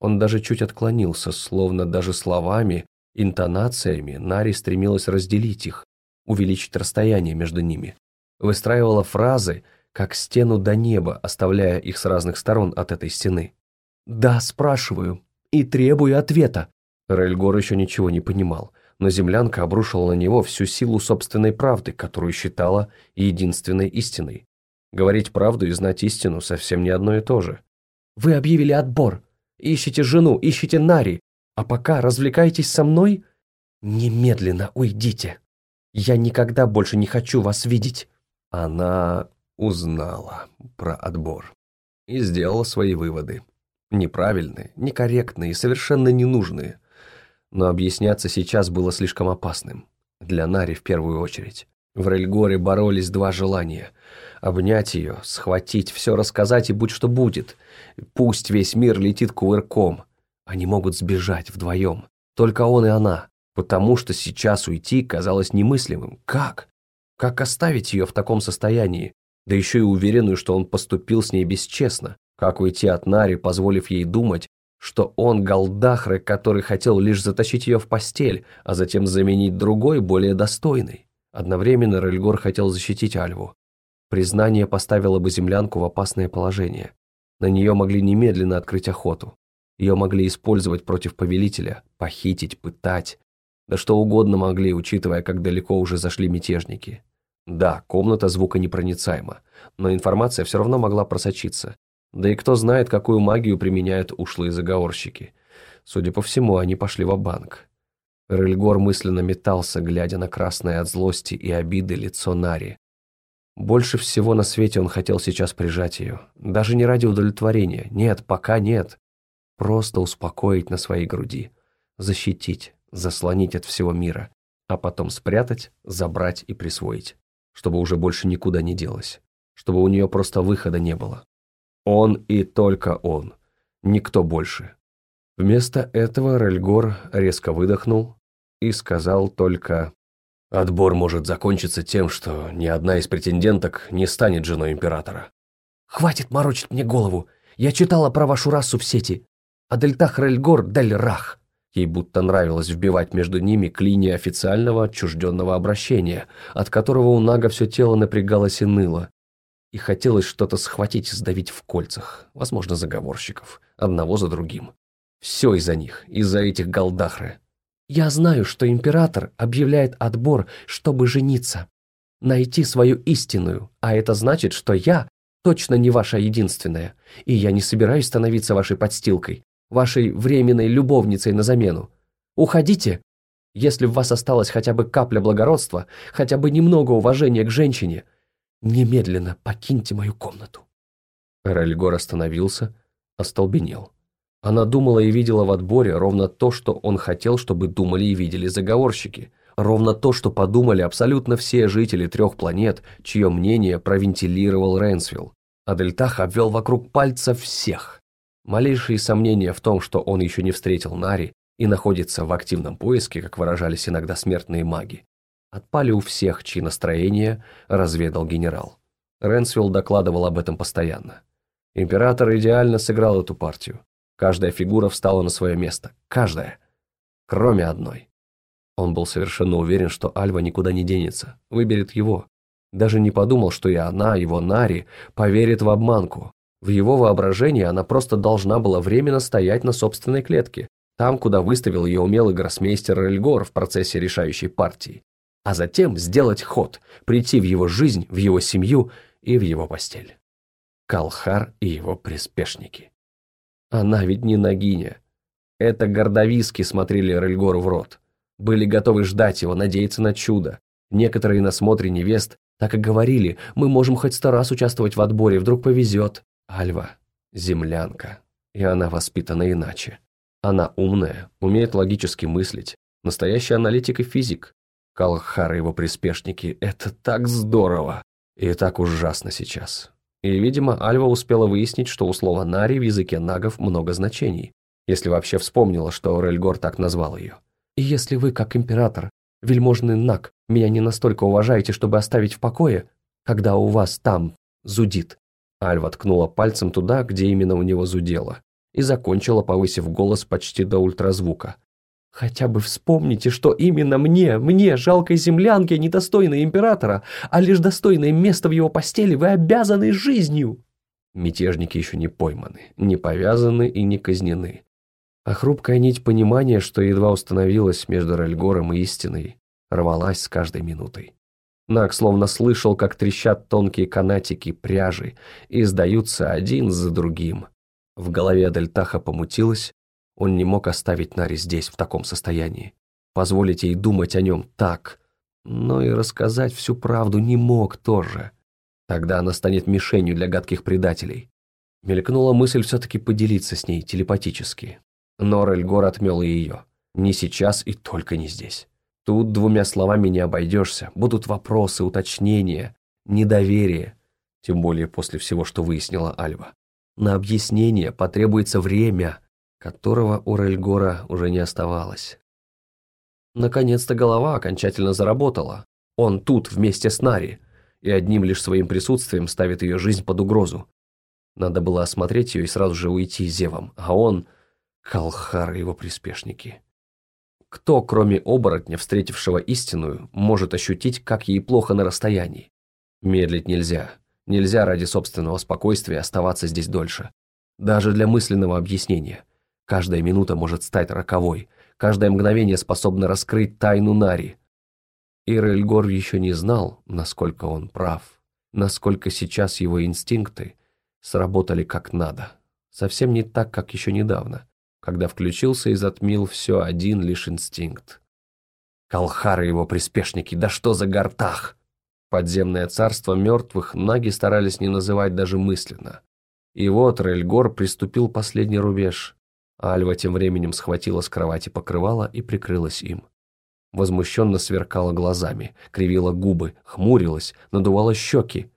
Он даже чуть отклонился, словно даже словами, интонациями Нари стремилась разделить их, увеличить расстояние между ними. Выстраивала фразы, как стену до неба, оставляя их с разных сторон от этой стены. «Да, спрашиваю. И требую ответа». Рельгор еще ничего не понимал, но землянка обрушила на него всю силу собственной правды, которую считала единственной истиной. Говорить правду и знать истину совсем не одно и то же. «Вы объявили отбор. Ищите жену, ищите Нари. А пока развлекаетесь со мной? Немедленно уйдите. Я никогда больше не хочу вас видеть». Она узнала про отбор и сделала свои выводы. Неправильные, некорректные и совершенно ненужные. Но объясняться сейчас было слишком опасным. Для Нари в первую очередь. В Рельгоре боролись два желания. Обнять ее, схватить, все рассказать и будь что будет. Пусть весь мир летит кувырком. Они могут сбежать вдвоем. Только он и она. Потому что сейчас уйти казалось немыслимым. Как? Как оставить ее в таком состоянии? Да еще и уверенную, что он поступил с ней бесчестно. Как уйти от Нари, позволив ей думать, что он Галдахры, который хотел лишь затащить ее в постель, а затем заменить другой, более достойной. Одновременно Рельгор хотел защитить Альву. Признание поставило бы землянку в опасное положение. На нее могли немедленно открыть охоту. Ее могли использовать против повелителя, похитить, пытать. Да что угодно могли, учитывая, как далеко уже зашли мятежники. Да, комната звуконепроницаема, но информация все равно могла просочиться, да и кто знает, какую магию применяют ушлые заговорщики. Судя по всему, они пошли в банк Рельгор мысленно метался, глядя на красное от злости и обиды лицо Нари. Больше всего на свете он хотел сейчас прижать ее. Даже не ради удовлетворения. Нет, пока нет. Просто успокоить на своей груди. Защитить, заслонить от всего мира. А потом спрятать, забрать и присвоить. Чтобы уже больше никуда не делось. Чтобы у нее просто выхода не было. Он и только он. Никто больше. Вместо этого Рельгор резко выдохнул и сказал только «Отбор может закончиться тем, что ни одна из претенденток не станет женой императора». «Хватит морочить мне голову! Я читала про вашу расу в сети. Адельтах Рельгор Дель Рах». Ей будто нравилось вбивать между ними клини официального отчужденного обращения, от которого у Нага все тело напрягалось и ныло, и хотелось что-то схватить и сдавить в кольцах, возможно, заговорщиков, одного за другим. Все из-за них, из-за этих галдахры. Я знаю, что император объявляет отбор, чтобы жениться, найти свою истинную, а это значит, что я точно не ваша единственная, и я не собираюсь становиться вашей подстилкой, вашей временной любовницей на замену. Уходите, если в вас осталась хотя бы капля благородства, хотя бы немного уважения к женщине – Немедленно покиньте мою комнату. Рельгор остановился, остолбенел. Она думала и видела в отборе ровно то, что он хотел, чтобы думали и видели заговорщики. Ровно то, что подумали абсолютно все жители трех планет, чье мнение провентилировал Ренсвилл. Адельтах обвел вокруг пальца всех. Малейшие сомнения в том, что он еще не встретил Нари и находится в активном поиске, как выражались иногда смертные маги, отпали у всех, чьи настроения разведал генерал. Ренсвилл докладывал об этом постоянно. Император идеально сыграл эту партию. Каждая фигура встала на свое место. Каждая. Кроме одной. Он был совершенно уверен, что Альва никуда не денется, выберет его. Даже не подумал, что и она, его Нари, поверит в обманку. В его воображении она просто должна была временно стоять на собственной клетке, там, куда выставил ее умелый гроссмейстер Эльгор в процессе решающей партии а затем сделать ход, прийти в его жизнь, в его семью и в его постель. Калхар и его приспешники. Она ведь не Нагиня. Это гордовиски смотрели Рельгору в рот. Были готовы ждать его, надеяться на чудо. Некоторые на смотре невест так и говорили, мы можем хоть сто раз участвовать в отборе, вдруг повезет. Альва – землянка, и она воспитана иначе. Она умная, умеет логически мыслить, настоящий аналитик и физик. Калхар и его приспешники – это так здорово и так ужасно сейчас. И, видимо, Альва успела выяснить, что у слова «нари» в языке нагов много значений, если вообще вспомнила, что Рельгор так назвал ее. И если вы, как император, вельможный наг, меня не настолько уважаете, чтобы оставить в покое, когда у вас там зудит». Альва ткнула пальцем туда, где именно у него зудело, и закончила, повысив голос почти до ультразвука. «Хотя бы вспомните, что именно мне, мне, жалкой землянке, недостойной императора, а лишь достойное место в его постели, вы обязаны жизнью!» Мятежники еще не пойманы, не повязаны и не казнены. А хрупкая нить понимания, что едва установилась между Рельгором и истиной, рвалась с каждой минутой. Нак словно слышал, как трещат тонкие канатики пряжи и сдаются один за другим. В голове Адельтаха помутилось, он не мог оставить Нари здесь, в таком состоянии. Позволить ей думать о нем так, но и рассказать всю правду не мог тоже. Тогда она станет мишенью для гадких предателей. Мелькнула мысль все-таки поделиться с ней телепатически. Но Рельгор отмел ее. Не сейчас и только не здесь. Тут двумя словами не обойдешься. Будут вопросы, уточнения, недоверие. Тем более после всего, что выяснила Альва. На объяснение потребуется время, которого у Рельгора уже не оставалось. Наконец-то голова окончательно заработала. Он тут вместе с Нари, и одним лишь своим присутствием ставит ее жизнь под угрозу. Надо было осмотреть ее и сразу же уйти зевом, а он Калхар и его приспешники. Кто, кроме оборотня, встретившего истинную, может ощутить, как ей плохо на расстоянии? Медлить нельзя. Нельзя ради собственного спокойствия оставаться здесь дольше. Даже для мысленного объяснения. Каждая минута может стать роковой. Каждое мгновение способно раскрыть тайну Нари. И Рельгор еще не знал, насколько он прав. Насколько сейчас его инстинкты сработали как надо. Совсем не так, как еще недавно когда включился и затмил все один лишь инстинкт. Калхар и его приспешники, да что за гортах! Подземное царство мертвых наги старались не называть даже мысленно. И вот Рельгор приступил последний рубеж. А Альва тем временем схватила с кровати покрывало и прикрылась им. Возмущенно сверкала глазами, кривила губы, хмурилась, надувала щеки.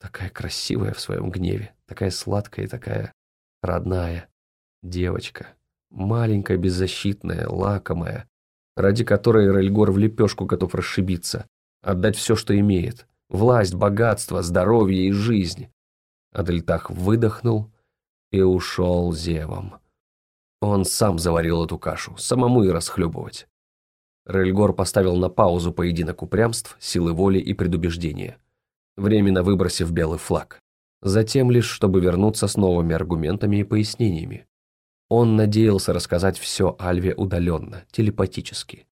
Такая красивая в своем гневе, такая сладкая и такая родная. Девочка. Маленькая, беззащитная, лакомая, ради которой Рельгор в лепешку готов расшибиться, отдать все, что имеет. Власть, богатство, здоровье и жизнь. Адельтах выдохнул и ушел зевом. Он сам заварил эту кашу, самому и расхлебывать. Рельгор поставил на паузу поединок упрямств, силы воли и предубеждения, временно выбросив белый флаг. Затем лишь, чтобы вернуться с новыми аргументами и пояснениями. Он надеялся рассказать все Альве удаленно, телепатически.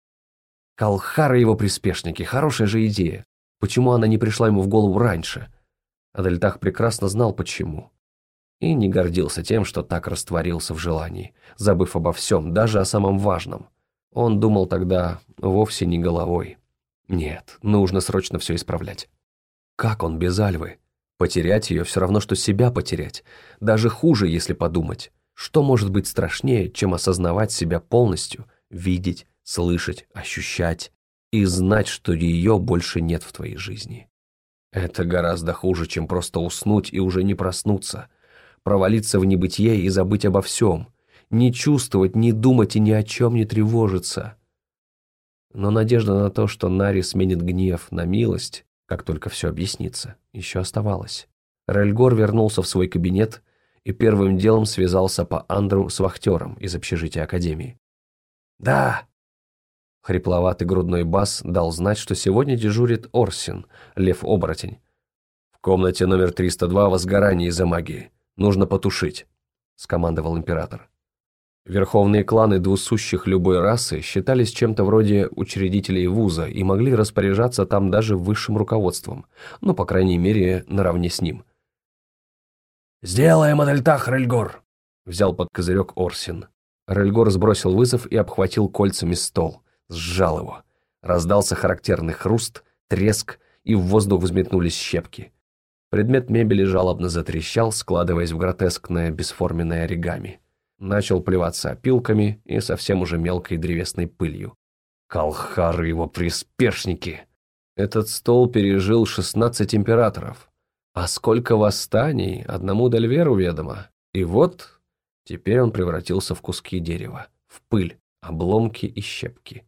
Калхар и его приспешники, хорошая же идея. Почему она не пришла ему в голову раньше? Адельтах прекрасно знал, почему. И не гордился тем, что так растворился в желании, забыв обо всем, даже о самом важном. Он думал тогда вовсе не головой. Нет, нужно срочно все исправлять. Как он без Альвы? Потерять ее все равно, что себя потерять. Даже хуже, если подумать. Что может быть страшнее, чем осознавать себя полностью, видеть, слышать, ощущать и знать, что ее больше нет в твоей жизни? Это гораздо хуже, чем просто уснуть и уже не проснуться, провалиться в небытие и забыть обо всем, не чувствовать, не думать и ни о чем не тревожиться. Но надежда на то, что Нари сменит гнев на милость, как только все объяснится, еще оставалась. Рельгор вернулся в свой кабинет и первым делом связался по Андру с вахтером из общежития Академии. «Да!» Хрипловатый грудной бас дал знать, что сегодня дежурит Орсин, лев-оборотень. «В комнате номер 302 возгорание из-за магии. Нужно потушить», — скомандовал император. Верховные кланы двусущих любой расы считались чем-то вроде учредителей вуза и могли распоряжаться там даже высшим руководством, ну, по крайней мере, наравне с ним. «Сделаем, Адельтах Рельгор!» — взял под козырек Орсин. Рельгор сбросил вызов и обхватил кольцами стол, сжал его. Раздался характерный хруст, треск, и в воздух взметнулись щепки. Предмет мебели жалобно затрещал, складываясь в гротескное бесформенное оригами. Начал плеваться опилками и совсем уже мелкой древесной пылью. Калхары его приспешники! Этот стол пережил шестнадцать императоров. А сколько восстаний одному Дельверу ведомо. И вот теперь он превратился в куски дерева, в пыль, обломки и щепки.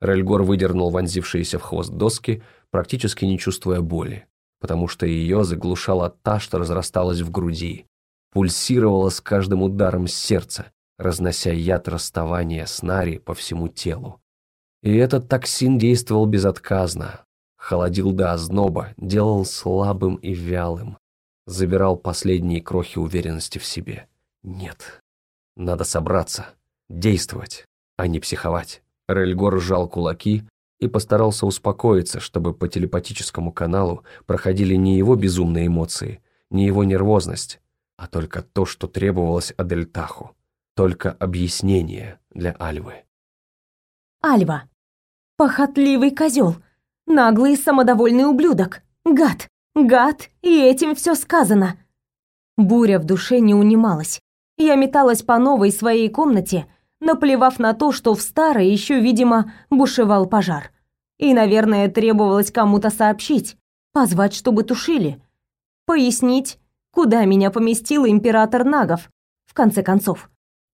Рельгор выдернул вонзившиеся в хвост доски, практически не чувствуя боли, потому что ее заглушала та, что разрасталась в груди, пульсировала с каждым ударом сердца, разнося яд расставания с Нари по всему телу. И этот токсин действовал безотказно, холодил до озноба, делал слабым и вялым, забирал последние крохи уверенности в себе. Нет, надо собраться, действовать, а не психовать. Рельгор сжал кулаки и постарался успокоиться, чтобы по телепатическому каналу проходили не его безумные эмоции, не его нервозность, а только то, что требовалось Адельтаху, только объяснение для Альвы. Альва. Похотливый козел, наглый самодовольный ублюдок, гад, гад, и этим все сказано. Буря в душе не унималась. Я металась по новой своей комнате, наплевав на то, что в старой еще, видимо, бушевал пожар. И, наверное, требовалось кому-то сообщить, позвать, чтобы тушили, пояснить, куда меня поместил император Нагов, в конце концов.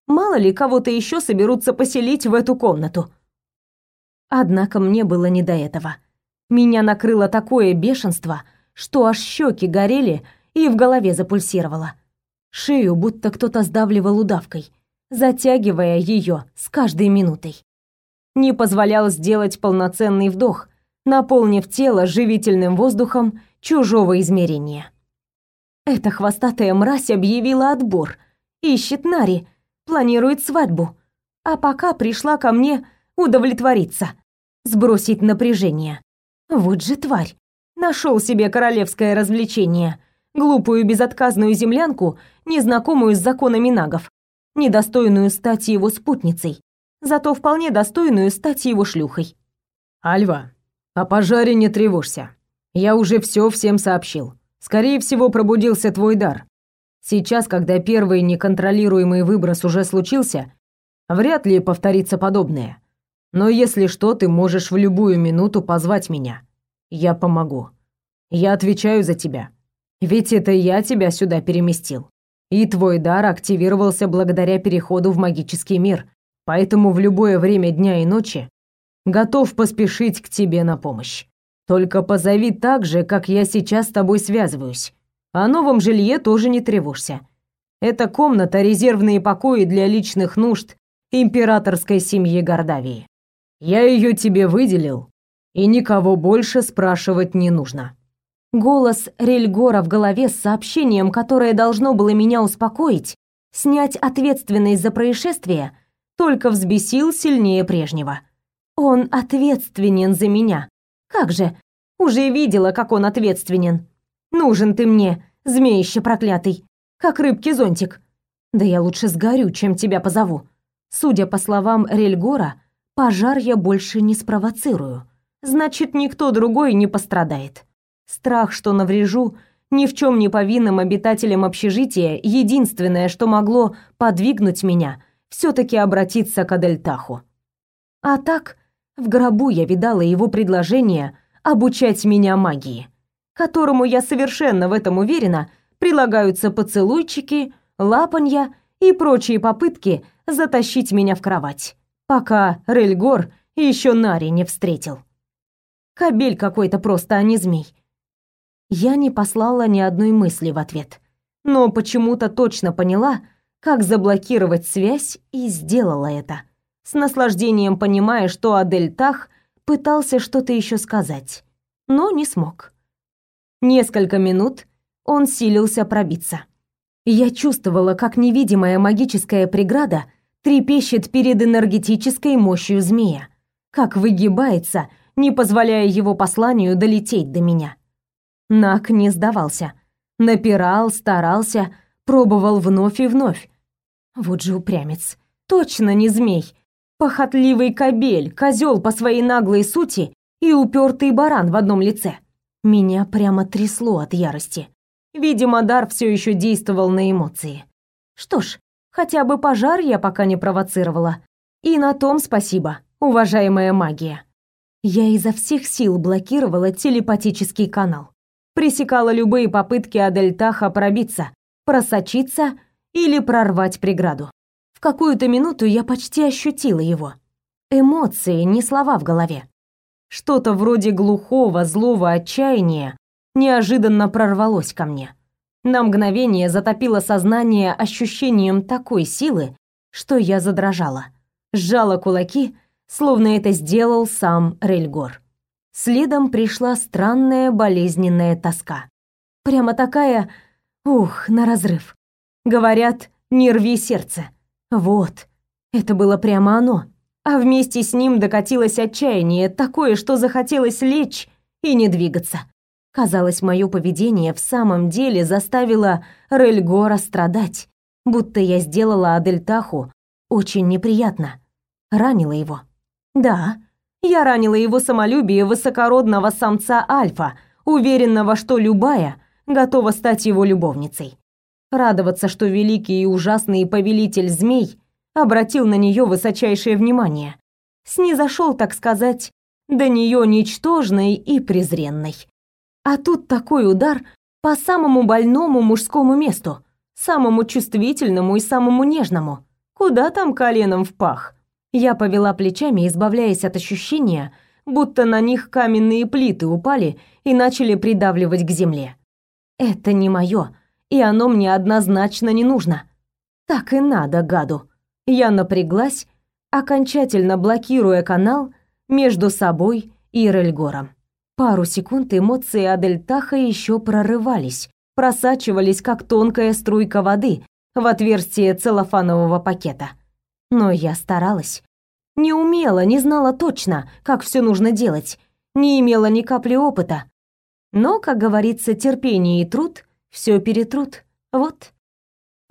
Мало ли кого-то еще соберутся поселить в эту комнату. Однако мне было не до этого. Меня накрыло такое бешенство, что аж щеки горели и в голове запульсировало. Шею будто кто-то сдавливал удавкой затягивая ее с каждой минутой. Не позволял сделать полноценный вдох, наполнив тело живительным воздухом чужого измерения. Эта хвостатая мразь объявила отбор, ищет Нари, планирует свадьбу, а пока пришла ко мне удовлетвориться, сбросить напряжение. Вот же тварь. Нашел себе королевское развлечение, глупую безотказную землянку, незнакомую с законами нагов недостойную стать его спутницей, зато вполне достойную стать его шлюхой. Альва, о пожаре не тревожься. Я уже все всем сообщил. Скорее всего, пробудился твой дар. Сейчас, когда первый неконтролируемый выброс уже случился, вряд ли повторится подобное. Но если что, ты можешь в любую минуту позвать меня. Я помогу. Я отвечаю за тебя. Ведь это я тебя сюда переместил. И твой дар активировался благодаря переходу в магический мир, поэтому в любое время дня и ночи готов поспешить к тебе на помощь. Только позови так же, как я сейчас с тобой связываюсь. О новом жилье тоже не тревожься. Эта комната — резервные покои для личных нужд императорской семьи Гордавии. Я ее тебе выделил, и никого больше спрашивать не нужно. Голос Рельгора в голове с сообщением, которое должно было меня успокоить, снять ответственность за происшествие, только взбесил сильнее прежнего. Он ответственен за меня. Как же? Уже видела, как он ответственен. Нужен ты мне, змеище проклятый, как рыбки зонтик. Да я лучше сгорю, чем тебя позову. Судя по словам Рельгора, пожар я больше не спровоцирую. Значит, никто другой не пострадает. Страх, что наврежу ни в чем не повинным обитателям общежития, единственное, что могло подвигнуть меня, все-таки обратиться к Адельтаху. А так, в гробу я видала его предложение обучать меня магии, которому я совершенно в этом уверена, прилагаются поцелуйчики, лапанья и прочие попытки затащить меня в кровать, пока Рельгор еще Нари не встретил. Кобель какой-то просто, а не змей. Я не послала ни одной мысли в ответ, но почему-то точно поняла, как заблокировать связь и сделала это. С наслаждением понимая, что Адель Тах пытался что-то еще сказать, но не смог. Несколько минут он силился пробиться. Я чувствовала, как невидимая магическая преграда трепещет перед энергетической мощью змея, как выгибается, не позволяя его посланию долететь до меня. Нак не сдавался. Напирал, старался, пробовал вновь и вновь. Вот же упрямец. Точно не змей. Похотливый кобель, козел по своей наглой сути и упертый баран в одном лице. Меня прямо трясло от ярости. Видимо, дар все еще действовал на эмоции. Что ж, хотя бы пожар я пока не провоцировала. И на том спасибо, уважаемая магия. Я изо всех сил блокировала телепатический канал. Пресекала любые попытки Адельтаха пробиться, просочиться или прорвать преграду. В какую-то минуту я почти ощутила его. Эмоции, не слова в голове. Что-то вроде глухого, злого отчаяния неожиданно прорвалось ко мне. На мгновение затопило сознание ощущением такой силы, что я задрожала. Сжала кулаки, словно это сделал сам Рельгор. Следом пришла странная болезненная тоска. Прямо такая, ух, на разрыв. Говорят, не рви сердце. Вот, это было прямо оно. А вместе с ним докатилось отчаяние, такое, что захотелось лечь и не двигаться. Казалось, мое поведение в самом деле заставило Рельгора страдать, будто я сделала Адельтаху очень неприятно. Ранила его. Да, я ранила его самолюбие высокородного самца Альфа, уверенного, что любая готова стать его любовницей. Радоваться, что великий и ужасный повелитель змей обратил на нее высочайшее внимание. Снизошел, так сказать, до нее ничтожной и презренной. А тут такой удар по самому больному мужскому месту, самому чувствительному и самому нежному. Куда там коленом в пах? Я повела плечами, избавляясь от ощущения, будто на них каменные плиты упали и начали придавливать к земле. Это не мое, и оно мне однозначно не нужно. Так и надо, гаду. Я напряглась, окончательно блокируя канал между собой и Рельгором. Пару секунд эмоции Адельтаха еще прорывались, просачивались, как тонкая струйка воды в отверстие целлофанового пакета. Но я старалась. Не умела, не знала точно, как все нужно делать, не имела ни капли опыта. Но, как говорится, терпение и труд все перетрут. Вот.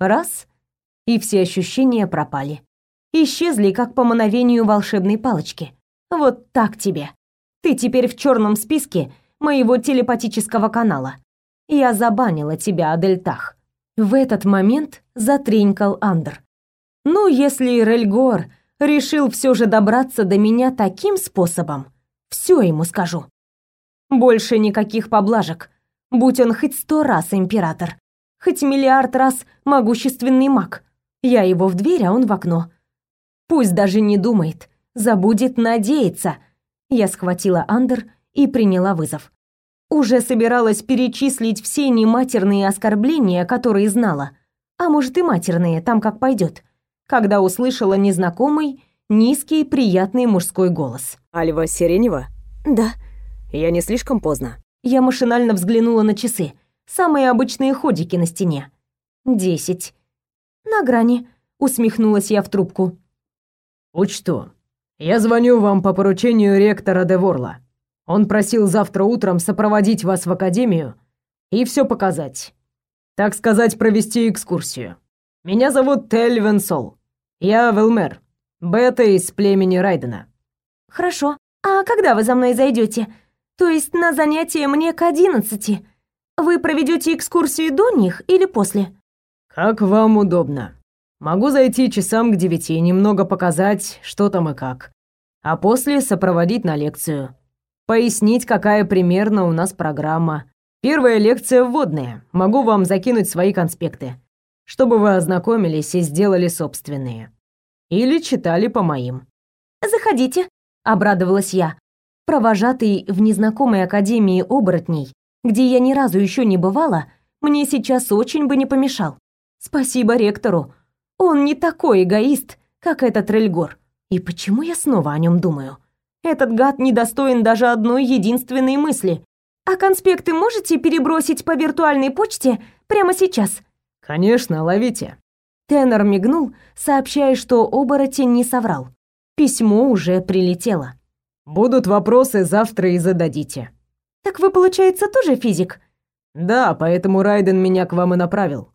Раз — и все ощущения пропали. Исчезли, как по мановению волшебной палочки. Вот так тебе. Ты теперь в черном списке моего телепатического канала. Я забанила тебя, Адельтах. В этот момент затренькал Андр. Ну, если Рельгор решил все же добраться до меня таким способом, все ему скажу. Больше никаких поблажек, будь он хоть сто раз император, хоть миллиард раз могущественный маг. Я его в дверь, а он в окно. Пусть даже не думает, забудет надеяться. Я схватила Андер и приняла вызов. Уже собиралась перечислить все нематерные оскорбления, которые знала. А может и матерные, там как пойдет когда услышала незнакомый, низкий, приятный мужской голос. «Альва Сиренева?» «Да». «Я не слишком поздно?» Я машинально взглянула на часы. Самые обычные ходики на стене. «Десять». «На грани», — усмехнулась я в трубку. «Учту. Я звоню вам по поручению ректора Деворла. Он просил завтра утром сопроводить вас в академию и все показать. Так сказать, провести экскурсию. Меня зовут Тельвен Сол. «Я Велмер, Бета из племени Райдена». «Хорошо. А когда вы за мной зайдете? То есть на занятие мне к одиннадцати? Вы проведете экскурсию до них или после?» «Как вам удобно. Могу зайти часам к девяти, немного показать, что там и как. А после сопроводить на лекцию. Пояснить, какая примерно у нас программа. Первая лекция вводная. Могу вам закинуть свои конспекты чтобы вы ознакомились и сделали собственные. Или читали по моим. «Заходите», — обрадовалась я. Провожатый в незнакомой академии оборотней, где я ни разу еще не бывала, мне сейчас очень бы не помешал. Спасибо ректору. Он не такой эгоист, как этот Рельгор. И почему я снова о нем думаю? Этот гад недостоин даже одной единственной мысли. А конспекты можете перебросить по виртуальной почте прямо сейчас? «Конечно, ловите». Теннер мигнул, сообщая, что оборотень не соврал. Письмо уже прилетело. «Будут вопросы, завтра и зададите». «Так вы, получается, тоже физик?» «Да, поэтому Райден меня к вам и направил.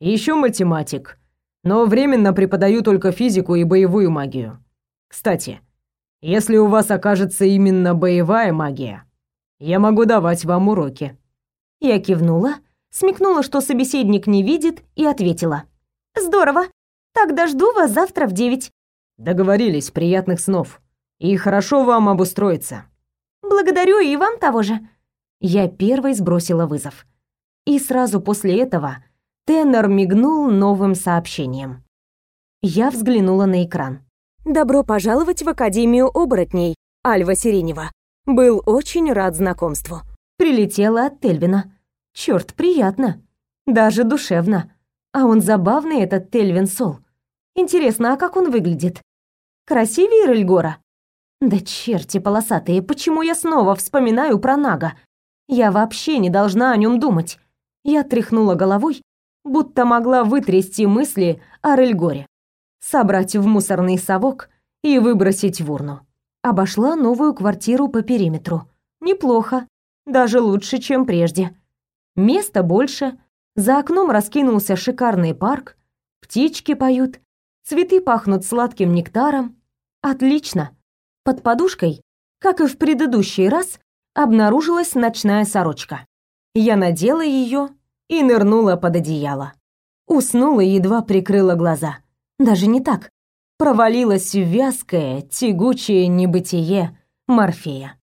Еще математик. но временно преподаю только физику и боевую магию. Кстати, если у вас окажется именно боевая магия, я могу давать вам уроки». Я кивнула, смекнула, что собеседник не видит, и ответила. «Здорово. Тогда жду вас завтра в девять». «Договорились, приятных снов. И хорошо вам обустроиться». «Благодарю и вам того же». Я первой сбросила вызов. И сразу после этого Теннер мигнул новым сообщением. Я взглянула на экран. «Добро пожаловать в Академию оборотней, Альва Сиренева. Был очень рад знакомству». Прилетела от Тельвина. Черт, приятно. Даже душевно. А он забавный, этот Тельвин Сол. Интересно, а как он выглядит? Красивее Рельгора? Да черти полосатые, почему я снова вспоминаю про Нага? Я вообще не должна о нем думать. Я тряхнула головой, будто могла вытрясти мысли о Рельгоре. Собрать в мусорный совок и выбросить в урну. Обошла новую квартиру по периметру. Неплохо. Даже лучше, чем прежде. Места больше. За окном раскинулся шикарный парк. Птички поют. Цветы пахнут сладким нектаром. Отлично. Под подушкой, как и в предыдущий раз, обнаружилась ночная сорочка. Я надела ее и нырнула под одеяло. Уснула и едва прикрыла глаза. Даже не так. Провалилась вязкое, тягучее небытие Морфея.